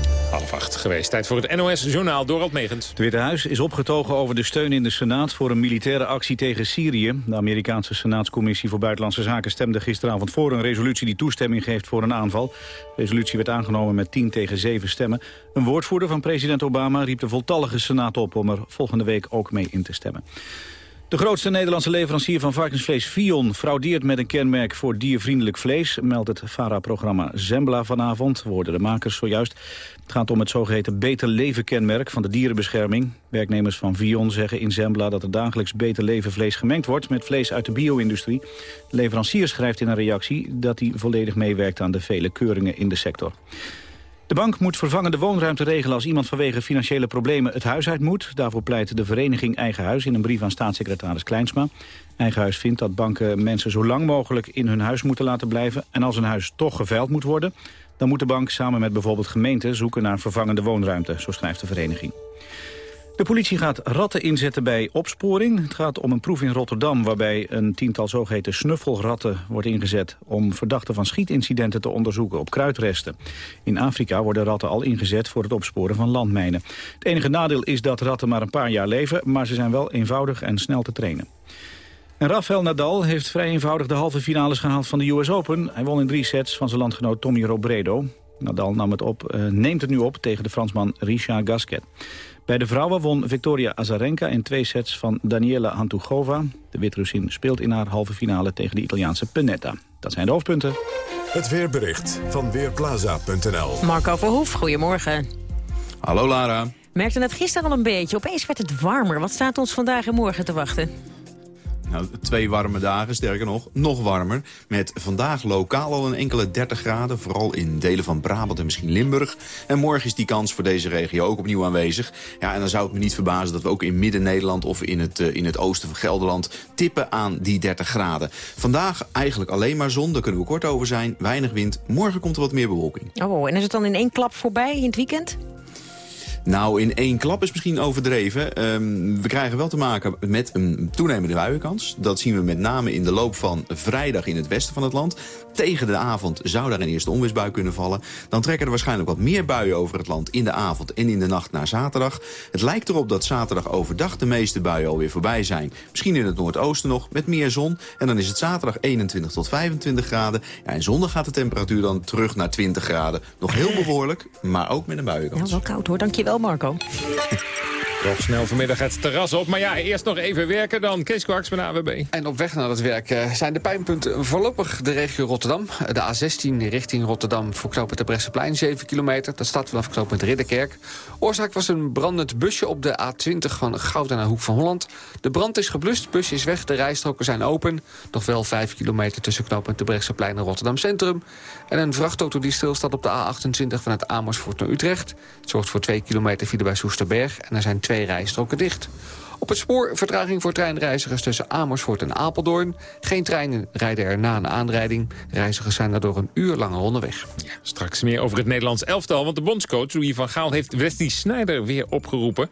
Half acht geweest. Tijd voor het NOS-journaal Dorald Megens. Het Witte Huis is opgetogen over de steun in de Senaat... voor een militaire actie tegen Syrië. De Amerikaanse Senaatscommissie voor Buitenlandse Zaken... stemde gisteravond voor een resolutie die toestemming geeft voor een aanval. De resolutie werd aangenomen met 10 tegen 7 stemmen. Een woordvoerder van president Obama riep de voltallige Senaat op... om er volgende week ook mee in te stemmen. De grootste Nederlandse leverancier van varkensvlees Vion fraudeert met een kenmerk voor diervriendelijk vlees, meldt het VARA-programma Zembla vanavond, woorden de makers zojuist. Het gaat om het zogeheten Beter Leven kenmerk van de dierenbescherming. Werknemers van Vion zeggen in Zembla dat er dagelijks Beter Leven vlees gemengd wordt met vlees uit de bio-industrie. De leverancier schrijft in een reactie dat hij volledig meewerkt aan de vele keuringen in de sector. De bank moet vervangende woonruimte regelen als iemand vanwege financiële problemen het huis uit moet. Daarvoor pleit de vereniging Eigen Huis in een brief aan staatssecretaris Kleinsma. Eigen Huis vindt dat banken mensen zo lang mogelijk in hun huis moeten laten blijven. En als een huis toch geveild moet worden, Dan moet de bank samen met bijvoorbeeld gemeenten zoeken naar vervangende woonruimte, zo schrijft de vereniging. De politie gaat ratten inzetten bij opsporing. Het gaat om een proef in Rotterdam waarbij een tiental zogeheten snuffelratten wordt ingezet om verdachten van schietincidenten te onderzoeken op kruidresten. In Afrika worden ratten al ingezet voor het opsporen van landmijnen. Het enige nadeel is dat ratten maar een paar jaar leven, maar ze zijn wel eenvoudig en snel te trainen. En Rafael Nadal heeft vrij eenvoudig de halve finales gehaald van de US Open. Hij won in drie sets van zijn landgenoot Tommy Robredo. Nadal nam het op, uh, neemt het nu op tegen de Fransman Richard Gasquet. Bij de vrouwen won Victoria Azarenka in twee sets van Daniela Hantugova. De Wit-Russin speelt in haar halve finale tegen de Italiaanse Pennetta. Dat zijn de hoofdpunten. Het weerbericht van Weerplaza.nl. Marco Verhoef, goedemorgen. Hallo Lara. Merkte het gisteren al een beetje. Opeens werd het warmer. Wat staat ons vandaag en morgen te wachten? Nou, twee warme dagen, sterker nog, nog warmer. Met vandaag lokaal al een enkele 30 graden, vooral in delen van Brabant en misschien Limburg. En morgen is die kans voor deze regio ook opnieuw aanwezig. Ja, en dan zou het me niet verbazen dat we ook in Midden-Nederland of in het, uh, in het oosten van Gelderland tippen aan die 30 graden. Vandaag eigenlijk alleen maar zon, daar kunnen we kort over zijn. Weinig wind. Morgen komt er wat meer bewolking. Oh, en is het dan in één klap voorbij in het weekend? Nou, in één klap is misschien overdreven. Um, we krijgen wel te maken met een toenemende buienkans. Dat zien we met name in de loop van vrijdag in het westen van het land. Tegen de avond zou daar een eerste onweersbui kunnen vallen. Dan trekken er waarschijnlijk wat meer buien over het land in de avond en in de nacht naar zaterdag. Het lijkt erop dat zaterdag overdag de meeste buien alweer voorbij zijn. Misschien in het noordoosten nog, met meer zon. En dan is het zaterdag 21 tot 25 graden. Ja, en zondag gaat de temperatuur dan terug naar 20 graden. Nog heel behoorlijk, maar ook met een buienkans. Ja, wel koud hoor, dankjewel Marco. Toch snel vanmiddag het terras op. Maar ja, eerst nog even werken dan. Kees Kwaks met AWB. En op weg naar het werk uh, zijn de pijnpunten voorlopig de regio Rotterdam. De A16 richting Rotterdam voor knooppunt de Bresseplein, 7 kilometer. Dat staat vanaf knooppunt Ridderkerk. Oorzaak was een brandend busje op de A20 van Gouda naar Hoek van Holland. De brand is geblust, busje is weg, de rijstroken zijn open. Nog wel 5 kilometer tussen knooppunt de Bresseplein en Rotterdam Centrum. En een vrachtauto die stilstaat op de A28 vanuit Amersfoort naar Utrecht. Het zorgt voor 2 kilometer file bij Soesterberg. En er zijn rijstroken dicht. Op het spoor vertraging voor treinreizigers tussen Amersfoort en Apeldoorn. Geen treinen rijden er na een aanrijding. Reizigers zijn daardoor een uur langer onderweg. Ja, straks meer over het Nederlands elftal. Want de bondscoach Louis van Gaal heeft Wesley Sneijder weer opgeroepen.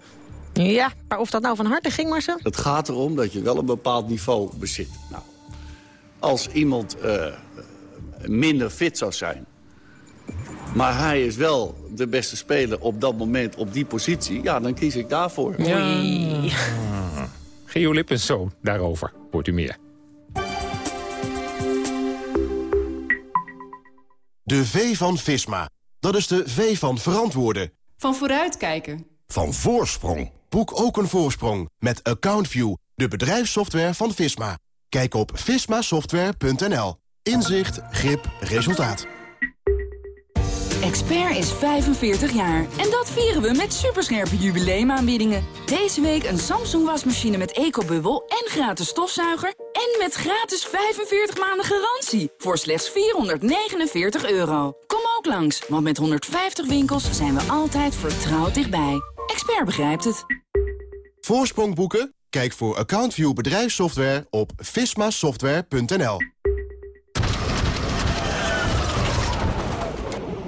Ja, maar of dat nou van harte ging, Marcel? Het gaat erom dat je wel een bepaald niveau bezit. Nou, als iemand uh, minder fit zou zijn... Maar hij is wel de beste speler op dat moment, op die positie. Ja, dan kies ik daarvoor. Ja. Geo Lippens zo, daarover hoort u meer. De V van Visma. Dat is de V van verantwoorden. Van vooruitkijken. Van voorsprong. Boek ook een voorsprong met AccountView, de bedrijfssoftware van Visma. Kijk op vismasoftware.nl. Inzicht, grip, resultaat. Expert is 45 jaar en dat vieren we met superscherpe jubileumaanbiedingen. Deze week een Samsung wasmachine met ecobubbel en gratis stofzuiger... en met gratis 45 maanden garantie voor slechts 449 euro. Kom ook langs, want met 150 winkels zijn we altijd vertrouwd dichtbij. Expert begrijpt het. Voorsprong boeken? Kijk voor AccountView bedrijfssoftware op vismasoftware.nl.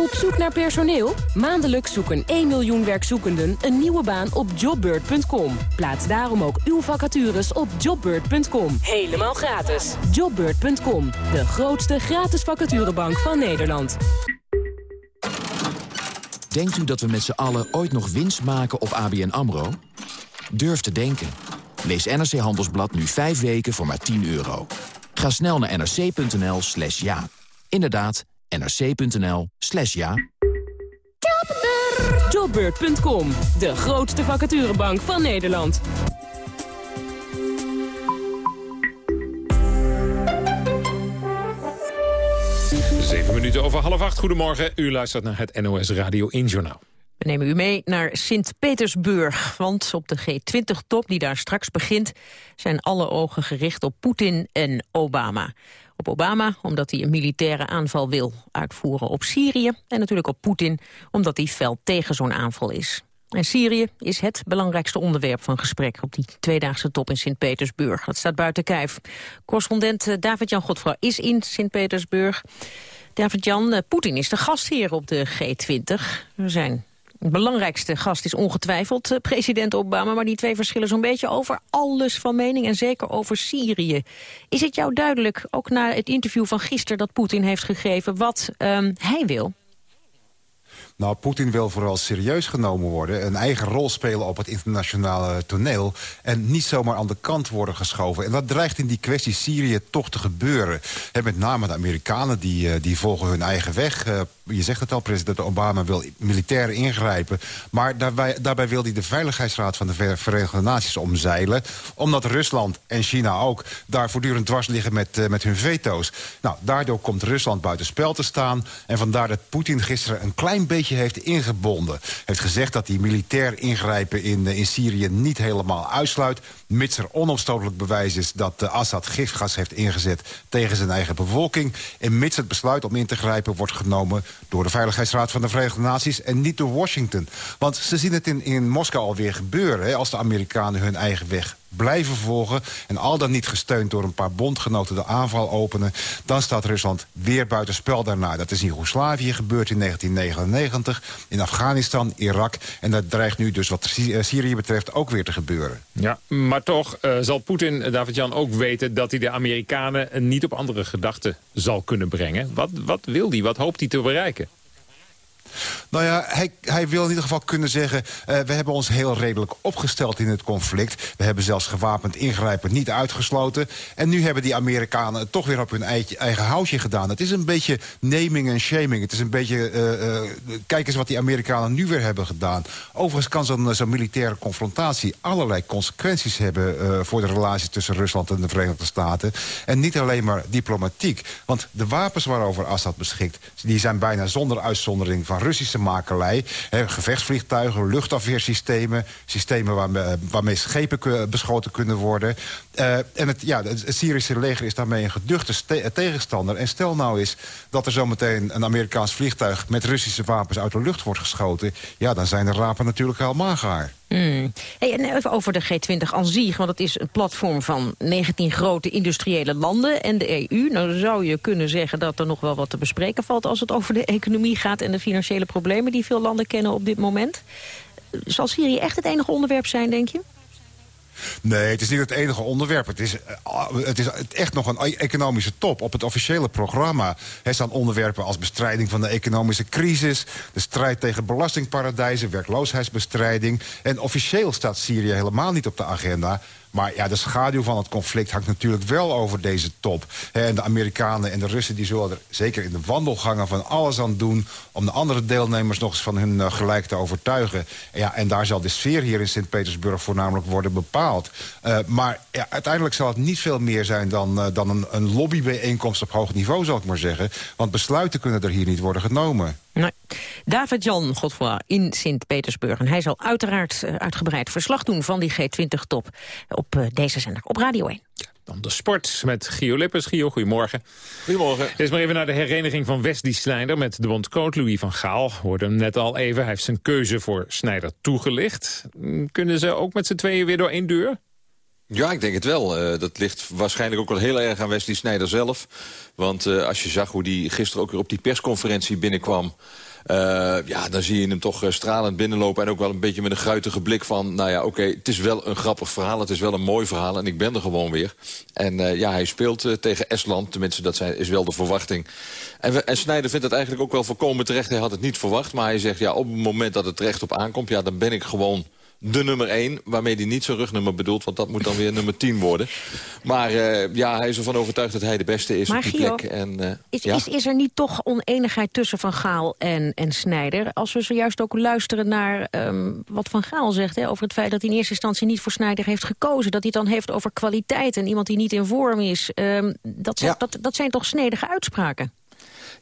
Op zoek naar personeel? Maandelijks zoeken 1 miljoen werkzoekenden een nieuwe baan op jobbird.com. Plaats daarom ook uw vacatures op jobbird.com. Helemaal gratis. Jobbird.com, de grootste gratis vacaturebank van Nederland. Denkt u dat we met z'n allen ooit nog winst maken op ABN AMRO? Durf te denken. Lees NRC Handelsblad nu 5 weken voor maar 10 euro. Ga snel naar nrc.nl slash ja. Inderdaad, nrc.nl slash ja. Jobbird.com, de grootste vacaturebank van Nederland. Zeven minuten over half acht. Goedemorgen. U luistert naar het NOS Radio 1 Journaal. We nemen u mee naar Sint-Petersburg, want op de G20-top die daar straks begint... zijn alle ogen gericht op Poetin en Obama. Op Obama omdat hij een militaire aanval wil uitvoeren op Syrië... en natuurlijk op Poetin omdat hij fel tegen zo'n aanval is. En Syrië is het belangrijkste onderwerp van gesprek op die tweedaagse top in Sint-Petersburg. Dat staat buiten kijf. Correspondent eh, David-Jan Godfrouw is in Sint-Petersburg. David-Jan, eh, Poetin is de gastheer op de G20. Er zijn belangrijkste gast is ongetwijfeld eh, president Obama... maar die twee verschillen zo'n beetje over alles van mening... en zeker over Syrië. Is het jou duidelijk, ook na het interview van gisteren... dat Poetin heeft gegeven, wat um, hij wil? Nou, Poetin wil vooral serieus genomen worden... een eigen rol spelen op het internationale toneel... en niet zomaar aan de kant worden geschoven. En dat dreigt in die kwestie Syrië toch te gebeuren. En met name de Amerikanen die, eh, die volgen hun eigen weg. Je zegt het al, president Obama wil militair ingrijpen. Maar daarbij, daarbij wil hij de Veiligheidsraad van de Verenigde Naties omzeilen. Omdat Rusland en China ook daar voortdurend dwars liggen met, uh, met hun veto's. Nou, daardoor komt Rusland buitenspel te staan. En vandaar dat Poetin gisteren een klein beetje heeft ingebonden. heeft gezegd dat hij militair ingrijpen in, eh, in Syrië niet helemaal uitsluit... mits er onopstotelijk bewijs is dat uh, Assad gifgas heeft ingezet... tegen zijn eigen bevolking. En mits het besluit om in te grijpen wordt genomen... door de Veiligheidsraad van de Verenigde Naties en niet door Washington. Want ze zien het in, in Moskou alweer gebeuren... Hè, als de Amerikanen hun eigen weg blijven volgen... en al dan niet gesteund door een paar bondgenoten de aanval openen... dan staat Rusland weer buitenspel daarna. Dat is in Joegoslavië gebeurd in 1999, in Afghanistan, Irak... en dat dreigt nu dus wat eh, Syrië betreft ook weer te gebeuren. Ja, maar toch uh, zal Poetin, eh, David-Jan, ook weten... dat hij de Amerikanen niet op andere gedachten zal kunnen brengen. Wat, wat wil hij? Wat hoopt hij te bereiken? Nou ja, hij, wil in ieder geval kunnen zeggen... Uh, we hebben ons heel redelijk opgesteld in het conflict. We hebben zelfs gewapend ingrijpen niet uitgesloten. En nu hebben die Amerikanen het toch weer op hun eigen houtje gedaan. Het is een beetje naming en shaming. Het is een beetje, uh, uh, kijk eens wat die Amerikanen nu weer hebben gedaan. Overigens kan zo'n zo militaire confrontatie allerlei consequenties hebben... voor de relatie tussen Rusland en de Verenigde Staten. En niet alleen maar diplomatiek. Want de wapens waarover Assad beschikt... die zijn bijna zonder uitzondering van Russische makelij. gevechtsvliegtuigen, luchtafweersystemen... systemen waarmee, waarmee schepen beschoten kunnen worden. Uh, en het, ja, het Syrische leger is daarmee een geduchte tegenstander. En stel nou eens dat er zometeen een Amerikaans vliegtuig... met Russische wapens uit de lucht wordt geschoten... ja, dan zijn de rapen natuurlijk helemaal gaar. Hmm. En even over de G20 aan zich, want het is een platform van 19 grote industriële landen en de EU. Nou zou je kunnen zeggen dat er nog wel wat te bespreken valt als het over de economie gaat en de financiële problemen die veel landen kennen op dit moment. Zal Syrië echt het enige onderwerp zijn, denk je? Nee, het is niet het enige onderwerp. Het is, eh, het is echt nog een e- economische top. Op het officiële programma er staan onderwerpen als bestrijding van de economische crisis... de strijd tegen belastingparadijzen, werkloosheidsbestrijding. En officieel staat Syrië helemaal niet op de agenda... Maar ja, de schaduw van het conflict hangt natuurlijk wel over deze top. En de Amerikanen en de Russen die zullen er zeker in de wandelgangen van alles aan doen... om de andere deelnemers nog eens van hun uh, gelijk te overtuigen. Ja, en daar zal de sfeer hier in Sint-Petersburg voornamelijk worden bepaald. Uh, maar ja, uiteindelijk zal het niet veel meer zijn dan, uh, dan een, een lobbybijeenkomst op hoog niveau, zal ik maar zeggen. Want besluiten kunnen er hier niet worden genomen. Nee. David-Jan Godfroy in Sint-Petersburg. En hij zal uiteraard uh, uitgebreid verslag doen van die G20-top op uh, deze zender, op Radio 1. Dan de sport met Gio Lippers. Gio, goedemorgen. Goedemorgen. Eerst maar even naar de hereniging van Wesley Sneijder... met de bondcoach Louis van Gaal. Hoorde hem net al even. Hij heeft zijn keuze voor Sneijder toegelicht. Kunnen ze ook met z'n tweeën weer door één deur? Ja, ik denk het wel. Uh, dat ligt waarschijnlijk ook wel heel erg aan Wesley Sneijder zelf. Want uh, als je zag hoe die gisteren ook weer op die persconferentie binnenkwam... Uh, ja, dan zie je hem toch stralend binnenlopen... en ook wel een beetje met een gruitige blik van... nou ja, oké, het is wel een grappig verhaal, het is wel een mooi verhaal... en ik ben er gewoon weer. En ja, hij speelt tegen Estland, tenminste dat is wel de verwachting. En, en Snijder vindt het eigenlijk ook wel volkomen terecht. Hij had het niet verwacht, maar hij zegt... ja, op het moment dat het terecht op aankomt, ja, dan ben ik gewoon de nummer 1. Waarmee hij niet zijn rugnummer bedoelt, want dat moet dan weer nummer 10 worden. Maar uh, ja, hij is ervan overtuigd dat hij de beste is maar op die Gio, plek. En, uh, is, ja? is, is er niet toch oneenigheid tussen Van Gaal en, en Snijder? Als we zojuist ook luisteren naar um, wat Van Gaal zegt... Hè, over het feit dat hij in eerste instantie niet voor Snijder heeft gekozen. Dat hij het dan heeft over kwaliteit en iemand die niet in vorm is. Um, dat, zijn, Ja. dat, dat zijn toch snedige uitspraken?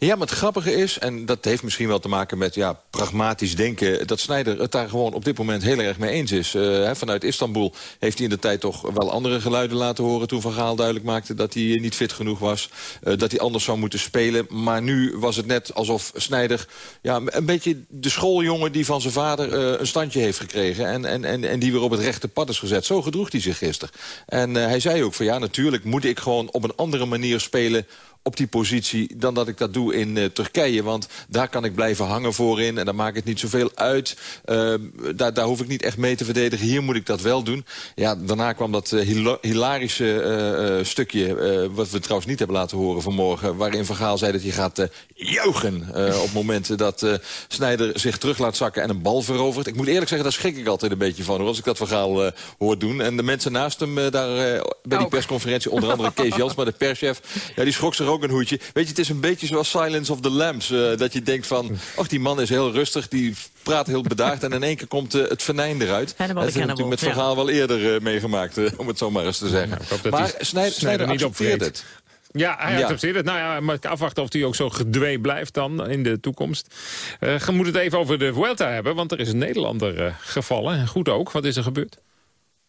Ja, maar het grappige is, en dat heeft misschien wel te maken met ja, pragmatisch denken... dat Snijder het daar gewoon op dit moment heel erg mee eens is. Uh, vanuit Istanbul heeft hij in de tijd toch wel andere geluiden laten horen... toen Van Gaal duidelijk maakte dat hij niet fit genoeg was. Uh, dat hij anders zou moeten spelen. Maar nu was het net alsof Snijder ja, een beetje de schooljongen... die van zijn vader uh, een standje heeft gekregen... En, en, en, en die weer op het rechte pad is gezet. Zo gedroeg hij zich gisteren. En hij zei ook van ja, natuurlijk moet ik gewoon op een andere manier spelen op die positie dan dat ik dat doe in uh, Turkije. Want daar kan ik blijven hangen voorin en dan maakt het niet zoveel uit. Uh, daar, daar hoef ik niet echt mee te verdedigen. Hier moet ik dat wel doen. Ja, daarna kwam dat uh, hilarische stukje, wat we trouwens niet hebben laten horen vanmorgen... waarin Van Gaal zei dat hij gaat juichen op momenten dat Snijder zich terug laat zakken en een bal verovert. Ik moet eerlijk zeggen, daar schrik ik altijd een beetje van hoor, als ik dat Van Gaal hoor doen. En de mensen naast hem daar bij die persconferentie, onder andere Kees Jansma, de perschef... Ja, die schrok zich ook een hoedje. Weet je, het is een beetje zoals Silence of the Lambs. Uh, dat je denkt van, ach, die man is heel rustig, die praat heel bedaagd... en in één keer komt uh, het venijn eruit. Dat hebben we natuurlijk met verhaal ja. wel eerder uh, meegemaakt, om het zo maar eens te zeggen. Ja, maar Snijder, Snijder niet accepteert het. Ja, hij accepteert het. Nou ja, maar afwachten of hij ook zo gedwee blijft dan in de toekomst. Uh, je moet het even over de Vuelta hebben, want er is een Nederlander uh, gevallen. Goed ook. Wat is er gebeurd?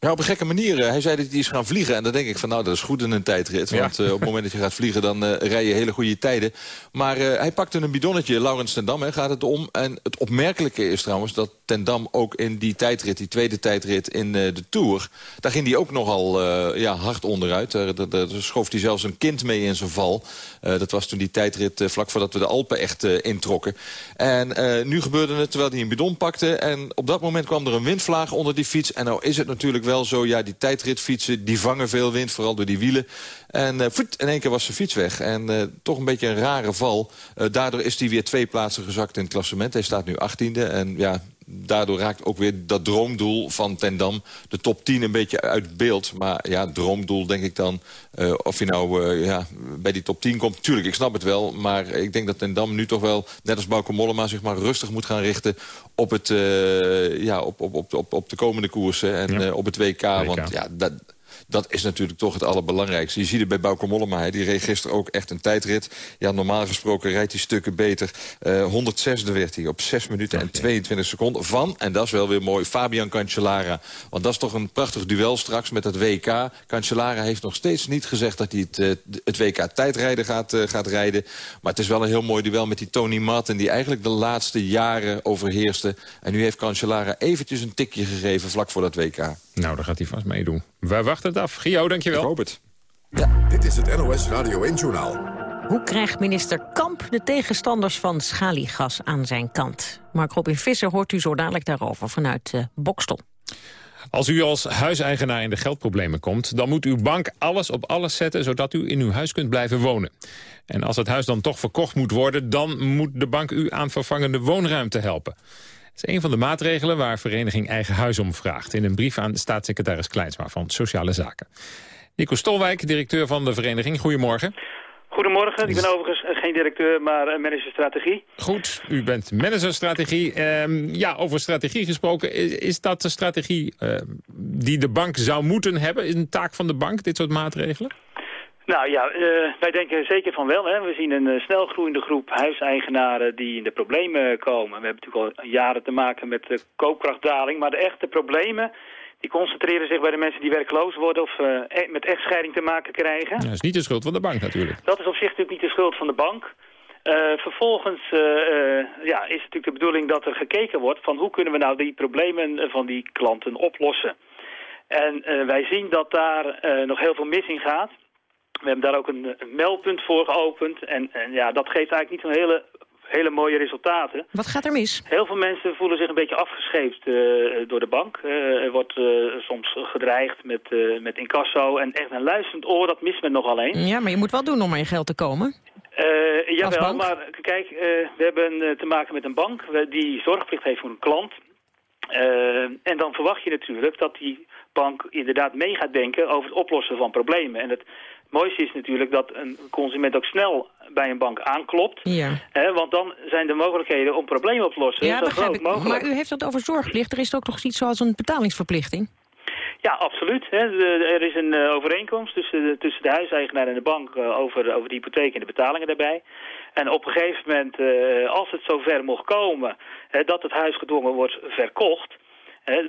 Ja, op een gekke manier. Hij zei dat hij is gaan vliegen. En dan denk ik van, nou, dat is goed in een tijdrit. Want ja. uh, op het moment dat je gaat vliegen, dan uh, rij je hele goede tijden. Maar uh, hij pakte een bidonnetje, Laurens ten Dam, hè, gaat het om. En het opmerkelijke is trouwens dat ten Dam ook in die tijdrit, die tweede tijdrit in de Tour... daar ging hij ook nogal ja, hard onderuit. Daar, daar schoof hij zelfs een kind mee in zijn val. dat was toen die tijdrit vlak voordat we de Alpen echt introkken. En nu gebeurde het terwijl hij een bidon pakte. En op dat moment kwam er een windvlaag onder die fiets. En nou is het natuurlijk wel zo, ja, die tijdritfietsen, die vangen veel wind, vooral door die wielen. En uh, voet, in één keer was zijn fiets weg. En uh, toch een beetje een rare val. Uh, daardoor is hij weer twee plaatsen gezakt in het klassement. Hij staat nu achttiende en ja, daardoor raakt ook weer dat droomdoel van Ten Dam... de top 10 een beetje uit beeld. Maar ja, droomdoel denk ik dan... Uh, of je nou uh, ja, bij die top 10 komt. Tuurlijk, ik snap het wel. Maar ik denk dat Ten Dam nu toch wel, net als Bauke Mollema... zich maar rustig moet gaan richten op, het, uh, ja, op, op, op, op, op de komende koersen. En ja. op het WK. WK. Want ja, dat dat is natuurlijk toch het allerbelangrijkste. Je ziet het bij Bauke Mollema, die reed gisteren ook echt een tijdrit. Ja, normaal gesproken rijdt hij stukken beter. Uh, 106e werd hij op 6 minuten en 22 seconden van, en dat is wel weer mooi, Fabian Cancellara. Want dat is toch een prachtig duel straks met het WK. Cancellara heeft nog steeds niet gezegd dat hij het, uh, het WK tijdrijden gaat, uh, gaat rijden. Maar het is wel een heel mooi duel met die Tony Martin... die eigenlijk de laatste jaren overheerste. En nu heeft Cancellara eventjes een tikje gegeven vlak voor dat WK. Nou, daar gaat hij vast meedoen. Wij wachten het af. Gio, dankjewel. Ik hoop het. Ja. Dit is het NOS Radio 1-journaal. Hoe krijgt minister Kamp de tegenstanders van schaliegas aan zijn kant? Mark Robin Visser hoort u zo dadelijk daarover vanuit uh, Bokstel. Als u als huiseigenaar in de geldproblemen komt... dan moet uw bank alles op alles zetten... zodat u in uw huis kunt blijven wonen. En als het huis dan toch verkocht moet worden... dan moet de bank u aan vervangende woonruimte helpen. Is een van de maatregelen waar vereniging Eigen Huis om vraagt... in een brief aan staatssecretaris Kleinsma van Sociale Zaken. Nico Stolwijk, directeur van de vereniging. Goedemorgen. Goedemorgen, ik ben overigens geen directeur, maar manager strategie. Goed, u bent manager strategie. Um, ja, over strategie gesproken, is, is dat de strategie uh, die de bank zou moeten hebben? Is een taak van de bank, dit soort maatregelen? Nou ja, uh, wij denken zeker van wel. Hè. We zien een uh, snel groeiende groep huiseigenaren die in de problemen komen. We hebben natuurlijk al jaren te maken met de koopkrachtdaling. Maar de echte problemen die concentreren zich bij de mensen die werkloos worden... of uh, met echtscheiding te maken krijgen. Dat is niet de schuld van de bank natuurlijk. Dat is op zich natuurlijk niet de schuld van de bank. vervolgens ja, is het natuurlijk de bedoeling dat er gekeken wordt... van hoe kunnen we nou die problemen van die klanten oplossen. En wij zien dat daar nog heel veel mis in gaat... We hebben daar ook een, een meldpunt voor geopend. En, en, ja, dat geeft eigenlijk niet zo'n hele, hele mooie resultaten. Wat gaat er mis? Heel veel mensen voelen zich een beetje afgescheept uh, door de bank. Uh, er wordt uh, soms gedreigd met, met incasso. En echt een luisterend oor, dat mist men nogal eens. Ja, maar je moet wel doen om aan je geld te komen. jawel, maar kijk, we hebben te maken met een bank die zorgplicht heeft voor een klant. en dan verwacht je natuurlijk dat die bank inderdaad mee gaat denken over het oplossen van problemen. En het mooiste is natuurlijk dat een consument ook snel bij een bank aanklopt. Ja. Hè, want dan zijn de mogelijkheden om problemen op te lossen ja, zo begrijp groot ik. mogelijk. Maar u heeft het over zorgplicht. Er is ook nog iets zoals een betalingsverplichting. Ja, absoluut. Hè. Er is een uh, overeenkomst tussen de, tussen de huiseigenaar en de bank uh, over, over de hypotheek en de betalingen daarbij. En op een gegeven moment, uh, als het zover mocht komen dat het huis gedwongen wordt verkocht...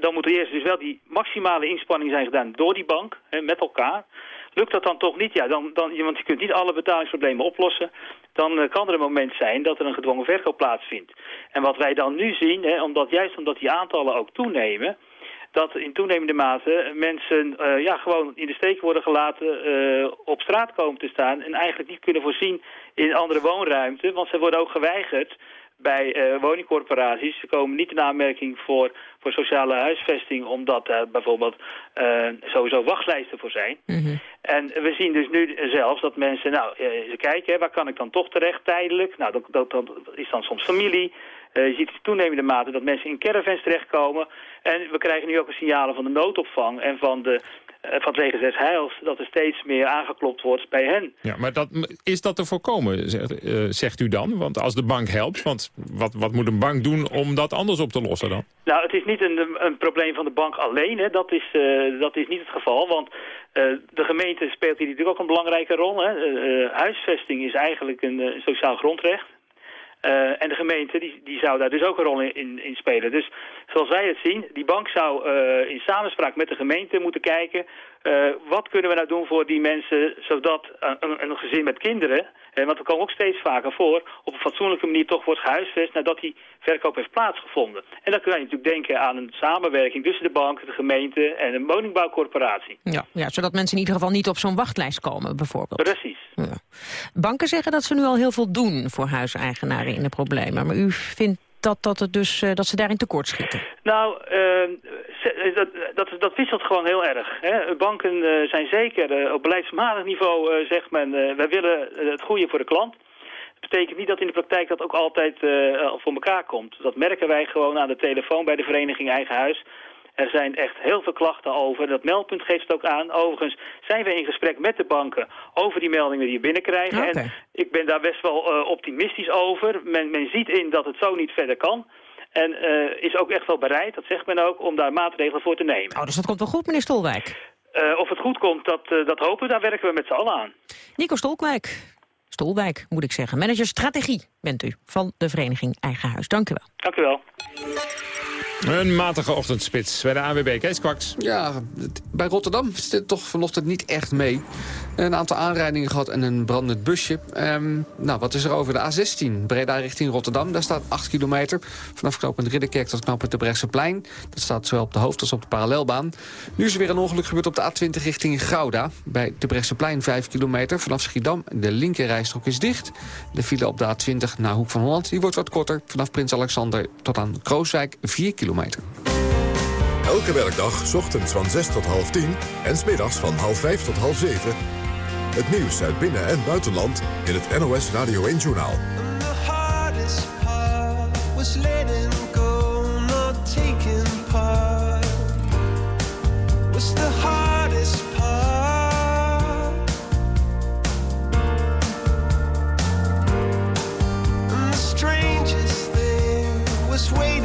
dan moet er eerst dus wel die maximale inspanning zijn gedaan door die bank, met elkaar. Lukt dat dan toch niet? Ja, dan, dan, want je kunt niet alle betalingsproblemen oplossen. Dan uh, kan er een moment zijn dat er een gedwongen verkoop plaatsvindt. En wat wij dan nu zien, hè, omdat, juist omdat die aantallen ook toenemen dat in toenemende mate mensen uh, ja, gewoon in de steek worden gelaten, uh, op straat komen te staan en eigenlijk niet kunnen voorzien in andere woonruimte, want ze worden ook geweigerd bij uh, woningcorporaties. Ze komen niet in aanmerking voor, voor sociale huisvesting... omdat er bijvoorbeeld uh, sowieso wachtlijsten voor zijn. Mhm. En we zien dus nu zelfs dat mensen... nou, ze kijken, hè, waar kan ik dan toch terecht tijdelijk? Nou, dat, dat, dat is dan soms familie... Uh, je ziet in toenemende mate dat mensen in caravans terechtkomen. En we krijgen nu ook een signalen van de noodopvang en van de van het leger des Heils... dat er steeds meer aangeklopt wordt bij hen. Ja, maar dat, is dat te voorkomen, zegt, uh, zegt u dan? Want als de bank helpt, want wat, wat moet een bank doen om dat anders op te lossen dan? Nou, het is niet een, een probleem van de bank alleen. Hè. Dat, is, uh, dat is niet het geval, want de gemeente speelt hier natuurlijk ook een belangrijke rol. Hè. huisvesting is eigenlijk een sociaal grondrecht. Uh, en de gemeente die, die zou daar dus ook een rol in, in, spelen. Dus zoals wij het zien, die bank zou uh, in samenspraak met de gemeente moeten kijken... Uh, wat kunnen we nou doen voor die mensen, zodat een, een gezin met kinderen... want we komen ook steeds vaker voor, op een fatsoenlijke manier toch wordt gehuisvest... nadat die verkoop heeft plaatsgevonden. En dan kun je natuurlijk denken aan een samenwerking tussen de bank, de gemeente en een woningbouwcorporatie. Ja, ja zodat mensen in ieder geval niet op zo'n wachtlijst komen bijvoorbeeld. Precies. Ja. Banken zeggen dat ze nu al heel veel doen voor huiseigenaren in de problemen. Maar u vindt dat, dat, het dus, uh, dat ze daarin tekort schieten? Nou, uh, dat, dat, dat wisselt gewoon heel erg. Hè. Banken zijn zeker op beleidsmatig niveau, zegt men, wij willen het goede voor de klant. Dat betekent niet dat in de praktijk dat ook altijd voor elkaar komt. Dat merken wij gewoon aan de telefoon bij de vereniging Eigen Huis. Er zijn echt heel veel klachten over. Dat meldpunt geeft het ook aan. Overigens zijn we in gesprek met de banken over die meldingen die je binnenkrijgen. Okay. En ik ben daar best wel uh, optimistisch over. Men, men ziet in dat het zo niet verder kan. En uh, is ook echt wel bereid, dat zegt men ook, om daar maatregelen voor te nemen. Oh, dus dat komt wel goed, meneer Stolwijk? Uh, of het goed komt, dat, dat hopen we. Daar werken we met z'n allen aan. Nico Stolwijk. Stolwijk, moet ik zeggen. Manager strategie bent u van de vereniging Eigen Huis. Dank u wel. Dank u wel. Een matige ochtendspits bij de AWB. Kees Kwaks. Ja, bij Rotterdam zit het toch vanochtend niet echt mee. Een aantal aanrijdingen gehad en een brandend busje. Um, nou, wat is er over de A16? Breda richting Rotterdam. Daar staat 8 kilometer. Vanaf knooppunt Ridderkerk tot knooppunt de plein. Dat staat zowel op de hoofd als op de parallelbaan. Nu is er weer een ongeluk gebeurd op de A20 richting Gouda. Bij de plein 5 kilometer. Vanaf Schiedam. De linkerrijstrook is dicht. De file op de A20 naar Hoek van Holland. Die wordt wat korter. Vanaf Prins Alexander tot aan Krooswijk 4 kilometer. Elke werkdag, ochtends van 6 tot half 10 en smiddags van half 5 tot half 7. Het nieuws uit binnen- en buitenland in het NOS Radio 1-journaal. waiting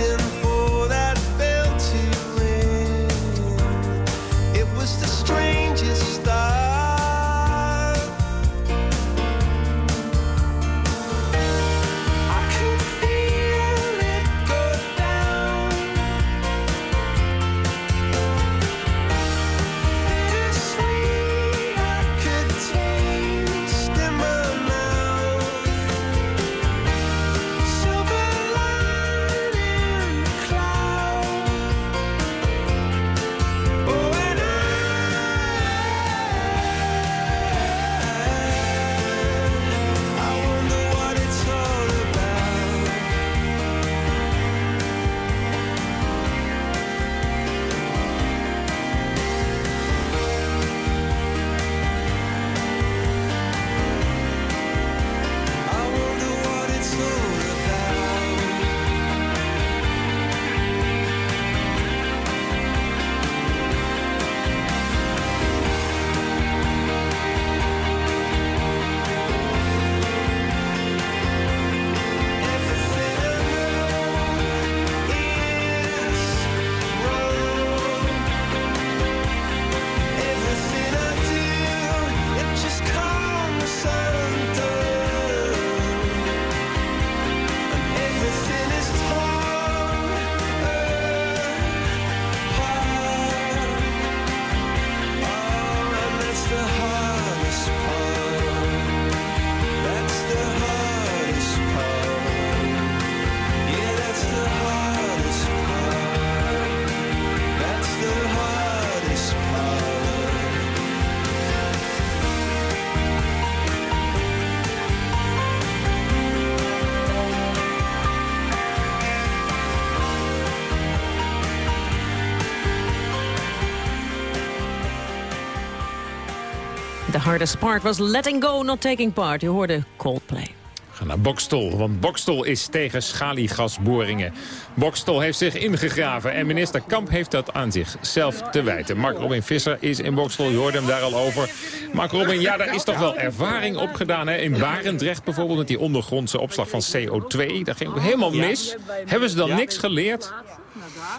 hardest part was letting go, not taking part. Je hoorde Coldplay. We gaan naar Bokstol, want Bokstol is tegen schaliegasboringen. Bokstol heeft zich ingegraven en minister Kamp heeft dat aan zichzelf te wijten. Mark Robin Visser is in Bokstol, je hoorde hem daar al over. Mark Robin, ja, daar is toch wel ervaring opgedaan. Hè? In Barendrecht bijvoorbeeld met die ondergrondse opslag van CO2. Dat ging helemaal mis. Hebben ze dan niks geleerd?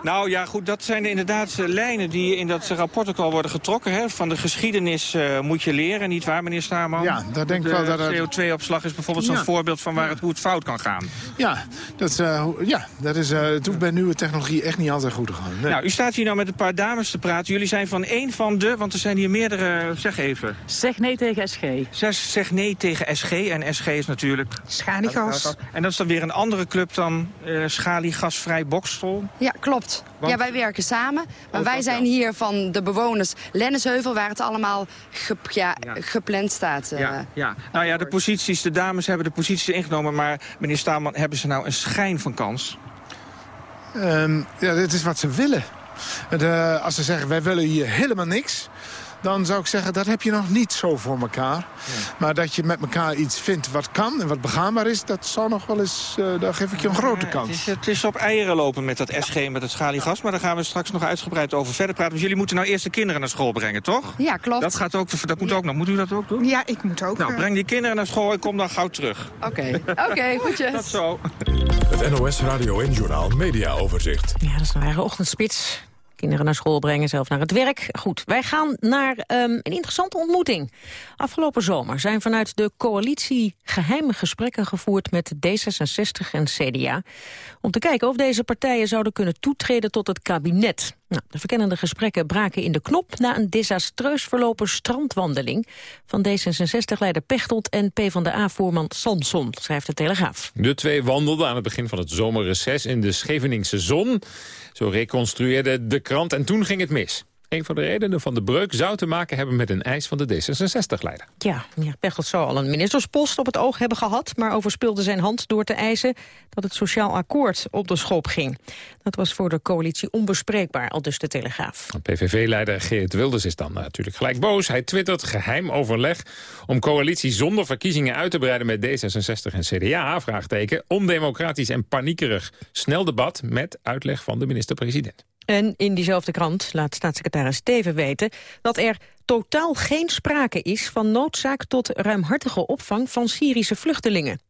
Nou ja, goed, dat zijn inderdaad eh, lijnen die in dat rapport ook al worden getrokken. Hè. Van de geschiedenis uh, moet je leren, niet waar, meneer Staarman? Ja, daar denk ik wel dat... CO2-opslag is bijvoorbeeld zo'n voorbeeld van waar het, hoe het fout kan gaan. Ja, dat, uh, ja, dat is, uh, het hoeft bij nieuwe technologie echt niet altijd goed te gaan. Nee. Nou, u staat hier nou met een paar dames te praten. Jullie zijn van één van de, want er zijn hier meerdere, zeg even. Zeg nee tegen SG. Zes, zeg nee tegen SG en SG is natuurlijk... Schaliegas. En dat is dan weer een andere club dan uh, Schaliegasvrij Bokstol. Ja, klopt. Want- Ja, wij werken samen. Maar Oh, wij zijn wel. hier van de bewoners Lennisheuvel... waar het allemaal gep- ja, gepland staat. eh. Ja, ja. Nou ja, de posities, de dames hebben de posities ingenomen... maar meneer Staarman, hebben ze nou een schijn van kans? Um, ja, dit is wat ze willen. De, als ze zeggen, wij willen hier helemaal niks... dan zou ik zeggen, dat heb je nog niet zo voor elkaar. Maar dat je met elkaar iets vindt wat kan en wat begaanbaar is... dat zou nog wel eens, uh, daar geef ik je een grote Het kans. is, het is op eieren lopen met dat SG en met het schaliegas... maar daar gaan we straks nog uitgebreid over verder praten. Want jullie moeten nou eerst de kinderen naar school brengen, toch? Ja, klopt. Dat, gaat ook, dat moet ook nog. Moet u dat ook doen? Ja, ik moet ook. Nou, eh, breng die kinderen naar school en kom dan gauw terug. Oké, oké, goedjes. Tot zo. Het NOS Radio en Journaal Media Overzicht. Ja, dat is nou eigen ochtendspits. Kinderen naar school brengen, zelf naar het werk. Goed, wij gaan naar um, een interessante ontmoeting. Afgelopen zomer zijn vanuit de coalitie geheime gesprekken gevoerd met D66 en CDA. Om te kijken of deze partijen zouden kunnen toetreden tot het kabinet. Nou, de verkennende gesprekken braken in de knop na een desastreus verlopen strandwandeling van D66-leider Pechtold en PvdA-voorman Samson, schrijft de Telegraaf. De twee wandelden aan het begin van het zomerreces in de Scheveningse zon. Zo reconstrueerde de krant en toen ging het mis. Een van de redenen van de breuk zou te maken hebben met een eis van de D66-leider. Ja, meneer Pechtold zou al een ministerspost op het oog hebben gehad... maar overspeelde zijn hand door te eisen dat het sociaal akkoord op de schop ging. Dat was voor de coalitie onbespreekbaar, al dus de Telegraaf. PVV-leider Geert Wilders is dan natuurlijk gelijk boos. Hij twittert geheim overleg om coalitie zonder verkiezingen uit te breiden met D66 en CDA, vraagteken, ondemocratisch en paniekerig. Snel debat met uitleg van de minister-president. En in diezelfde krant laat staatssecretaris Steven weten... dat er totaal geen sprake is van noodzaak tot ruimhartige opvang van Syrische vluchtelingen.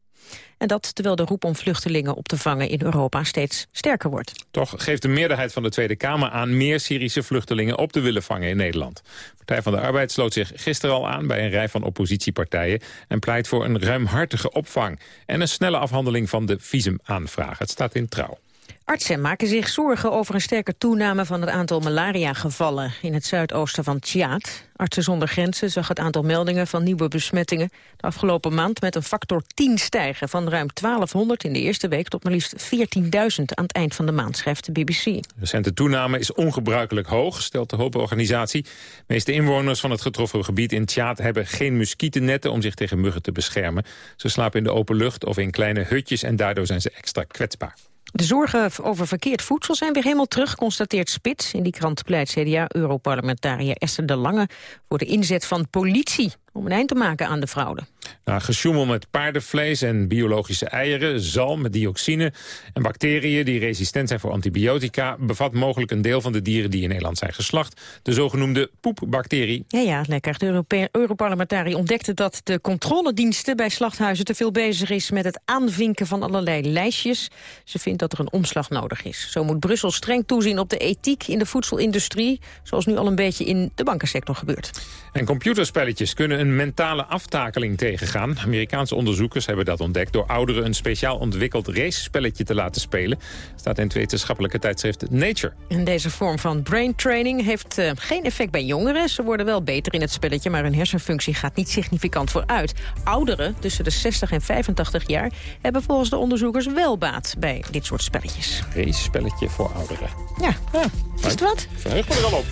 En dat terwijl de roep om vluchtelingen op te vangen in Europa steeds sterker wordt. Toch geeft de meerderheid van de Tweede Kamer aan meer Syrische vluchtelingen op te willen vangen in Nederland. Partij van de Arbeid sloot zich gisteren al aan bij een rij van oppositiepartijen en pleit voor een ruimhartige opvang en een snelle afhandeling van de visumaanvraag. Het staat in trouw. Artsen maken zich zorgen over een sterke toename van het aantal malaria-gevallen in het zuidoosten van Tjaad. Artsen zonder grenzen zag het aantal meldingen van nieuwe besmettingen de afgelopen maand met een factor 10 stijgen. Van ruim 1200 in de eerste week tot maar liefst 14.000 aan het eind van de maand, schrijft de BBC. Recente toename is ongebruikelijk hoog, stelt de hulporganisatie. De meeste inwoners van het getroffen gebied in Tjaad hebben geen muskietennetten om zich tegen muggen te beschermen. Ze slapen in de open lucht of in kleine hutjes en daardoor zijn ze extra kwetsbaar. De zorgen over verkeerd voedsel zijn weer helemaal terug, constateert Spits. In die krant pleit CDA-europarlementariër Esther de Lange... voor de inzet van politie om een eind te maken aan de fraude. Nou, gesjoemel met paardenvlees en biologische eieren, zalm met dioxine en bacteriën die resistent zijn voor antibiotica, bevat mogelijk een deel van de dieren die in Nederland zijn geslacht, de zogenoemde poepbacterie. Ja, ja, lekker. De Europe Europarlementariër ontdekte dat de controlediensten bij slachthuizen te veel bezig is met het aanvinken van allerlei lijstjes. Ze vindt dat er een omslag nodig is. Zo moet Brussel streng toezien op de ethiek in de voedselindustrie, zoals nu al een beetje in de bankensector gebeurt. En computerspelletjes kunnen een mentale aftakeling tegengaan. Amerikaanse onderzoekers hebben dat ontdekt door ouderen een speciaal ontwikkeld racespelletje te laten spelen. Staat in het wetenschappelijke tijdschrift Nature. En deze vorm van brain training heeft uh, geen effect bij jongeren. Ze worden wel beter in het spelletje, maar hun hersenfunctie gaat niet significant vooruit. Ouderen, tussen de 60 en 85 jaar, hebben volgens de onderzoekers wel baat bij dit soort spelletjes. Racespelletje voor ouderen. Ja, ja. is het wat? Verheug me er al op.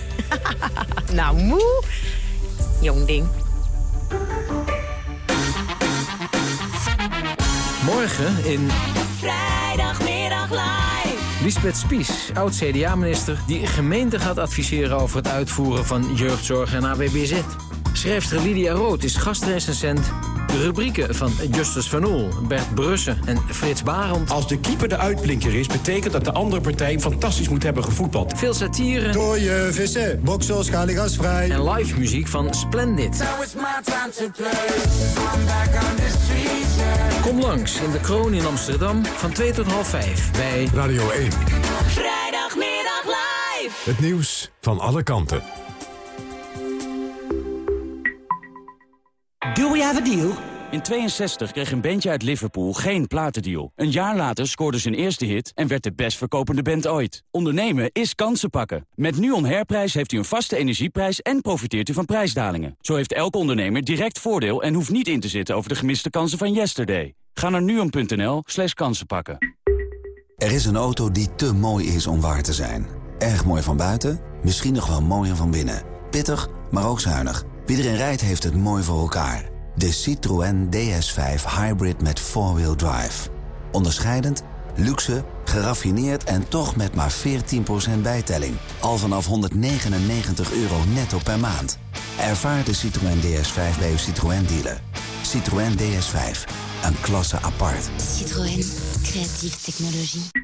nou, moe. Jong ding. Morgen in... Vrijdagmiddag live. Lisbeth Spies, oud-CDA-minister... die gemeenten gaat adviseren over het uitvoeren van jeugdzorg en AWBZ. Schrijfster Lydia Rood is gastrecensent. De rubrieken van Justus Van Oel, Bert Brussen en Frits Barend. Als de keeper de uitblinker is, betekent dat de andere partij fantastisch moet hebben gevoetbald. Veel satire. Dooie vissen, boksels, gasvrij. En live muziek van Splendid. Kom langs in de Kroon in Amsterdam van 2 tot half 5 bij Radio 1. Vrijdagmiddag live. Het nieuws van alle kanten. Do we have a deal? In 62 kreeg een bandje uit Liverpool geen platendeal. Een jaar later scoorde zijn eerste hit en werd de best verkopende band ooit. Ondernemen is kansen pakken. Met NUON Herprijs heeft u een vaste energieprijs en profiteert u van prijsdalingen. Zo heeft elke ondernemer direct voordeel en hoeft niet in te zitten over de gemiste kansen van yesterday. Ga naar nuon.nl slash kansenpakken. Er is een auto die te mooi is om waar te zijn. Erg mooi van buiten, misschien nog wel mooier van binnen. Pittig, maar ook zuinig. Wie erin rijdt heeft het mooi voor elkaar. De Citroën DS5 Hybrid met 4-wheel drive. Onderscheidend, luxe, geraffineerd en toch met maar 14% bijtelling. Al vanaf 199 euro netto per maand. Ervaar de Citroën DS5 bij uw Citroën dealer. Citroën DS5, een klasse apart. Citroën, creatieve technologie.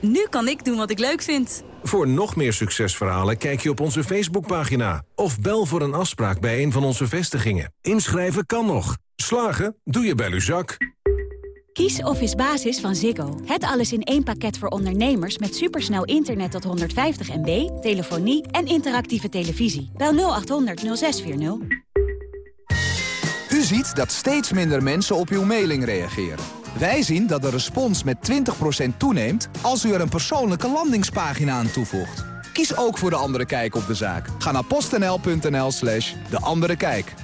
Nu kan ik doen wat ik leuk vind. Voor nog meer succesverhalen kijk je op onze Facebookpagina. Of bel voor een afspraak bij een van onze vestigingen. Inschrijven kan nog. Slagen doe je bij Luzak. Kies Office Basis van Ziggo. Het alles in één pakket voor ondernemers met supersnel internet tot 150 MB, telefonie en interactieve televisie. Bel 0800 0640. U ziet dat steeds minder mensen op uw mailing reageren. Wij zien dat de respons met 20% toeneemt als u er een persoonlijke landingspagina aan toevoegt. Kies ook voor De Andere Kijk op de zaak. Ga naar postnl.nl slash De Andere Kijk.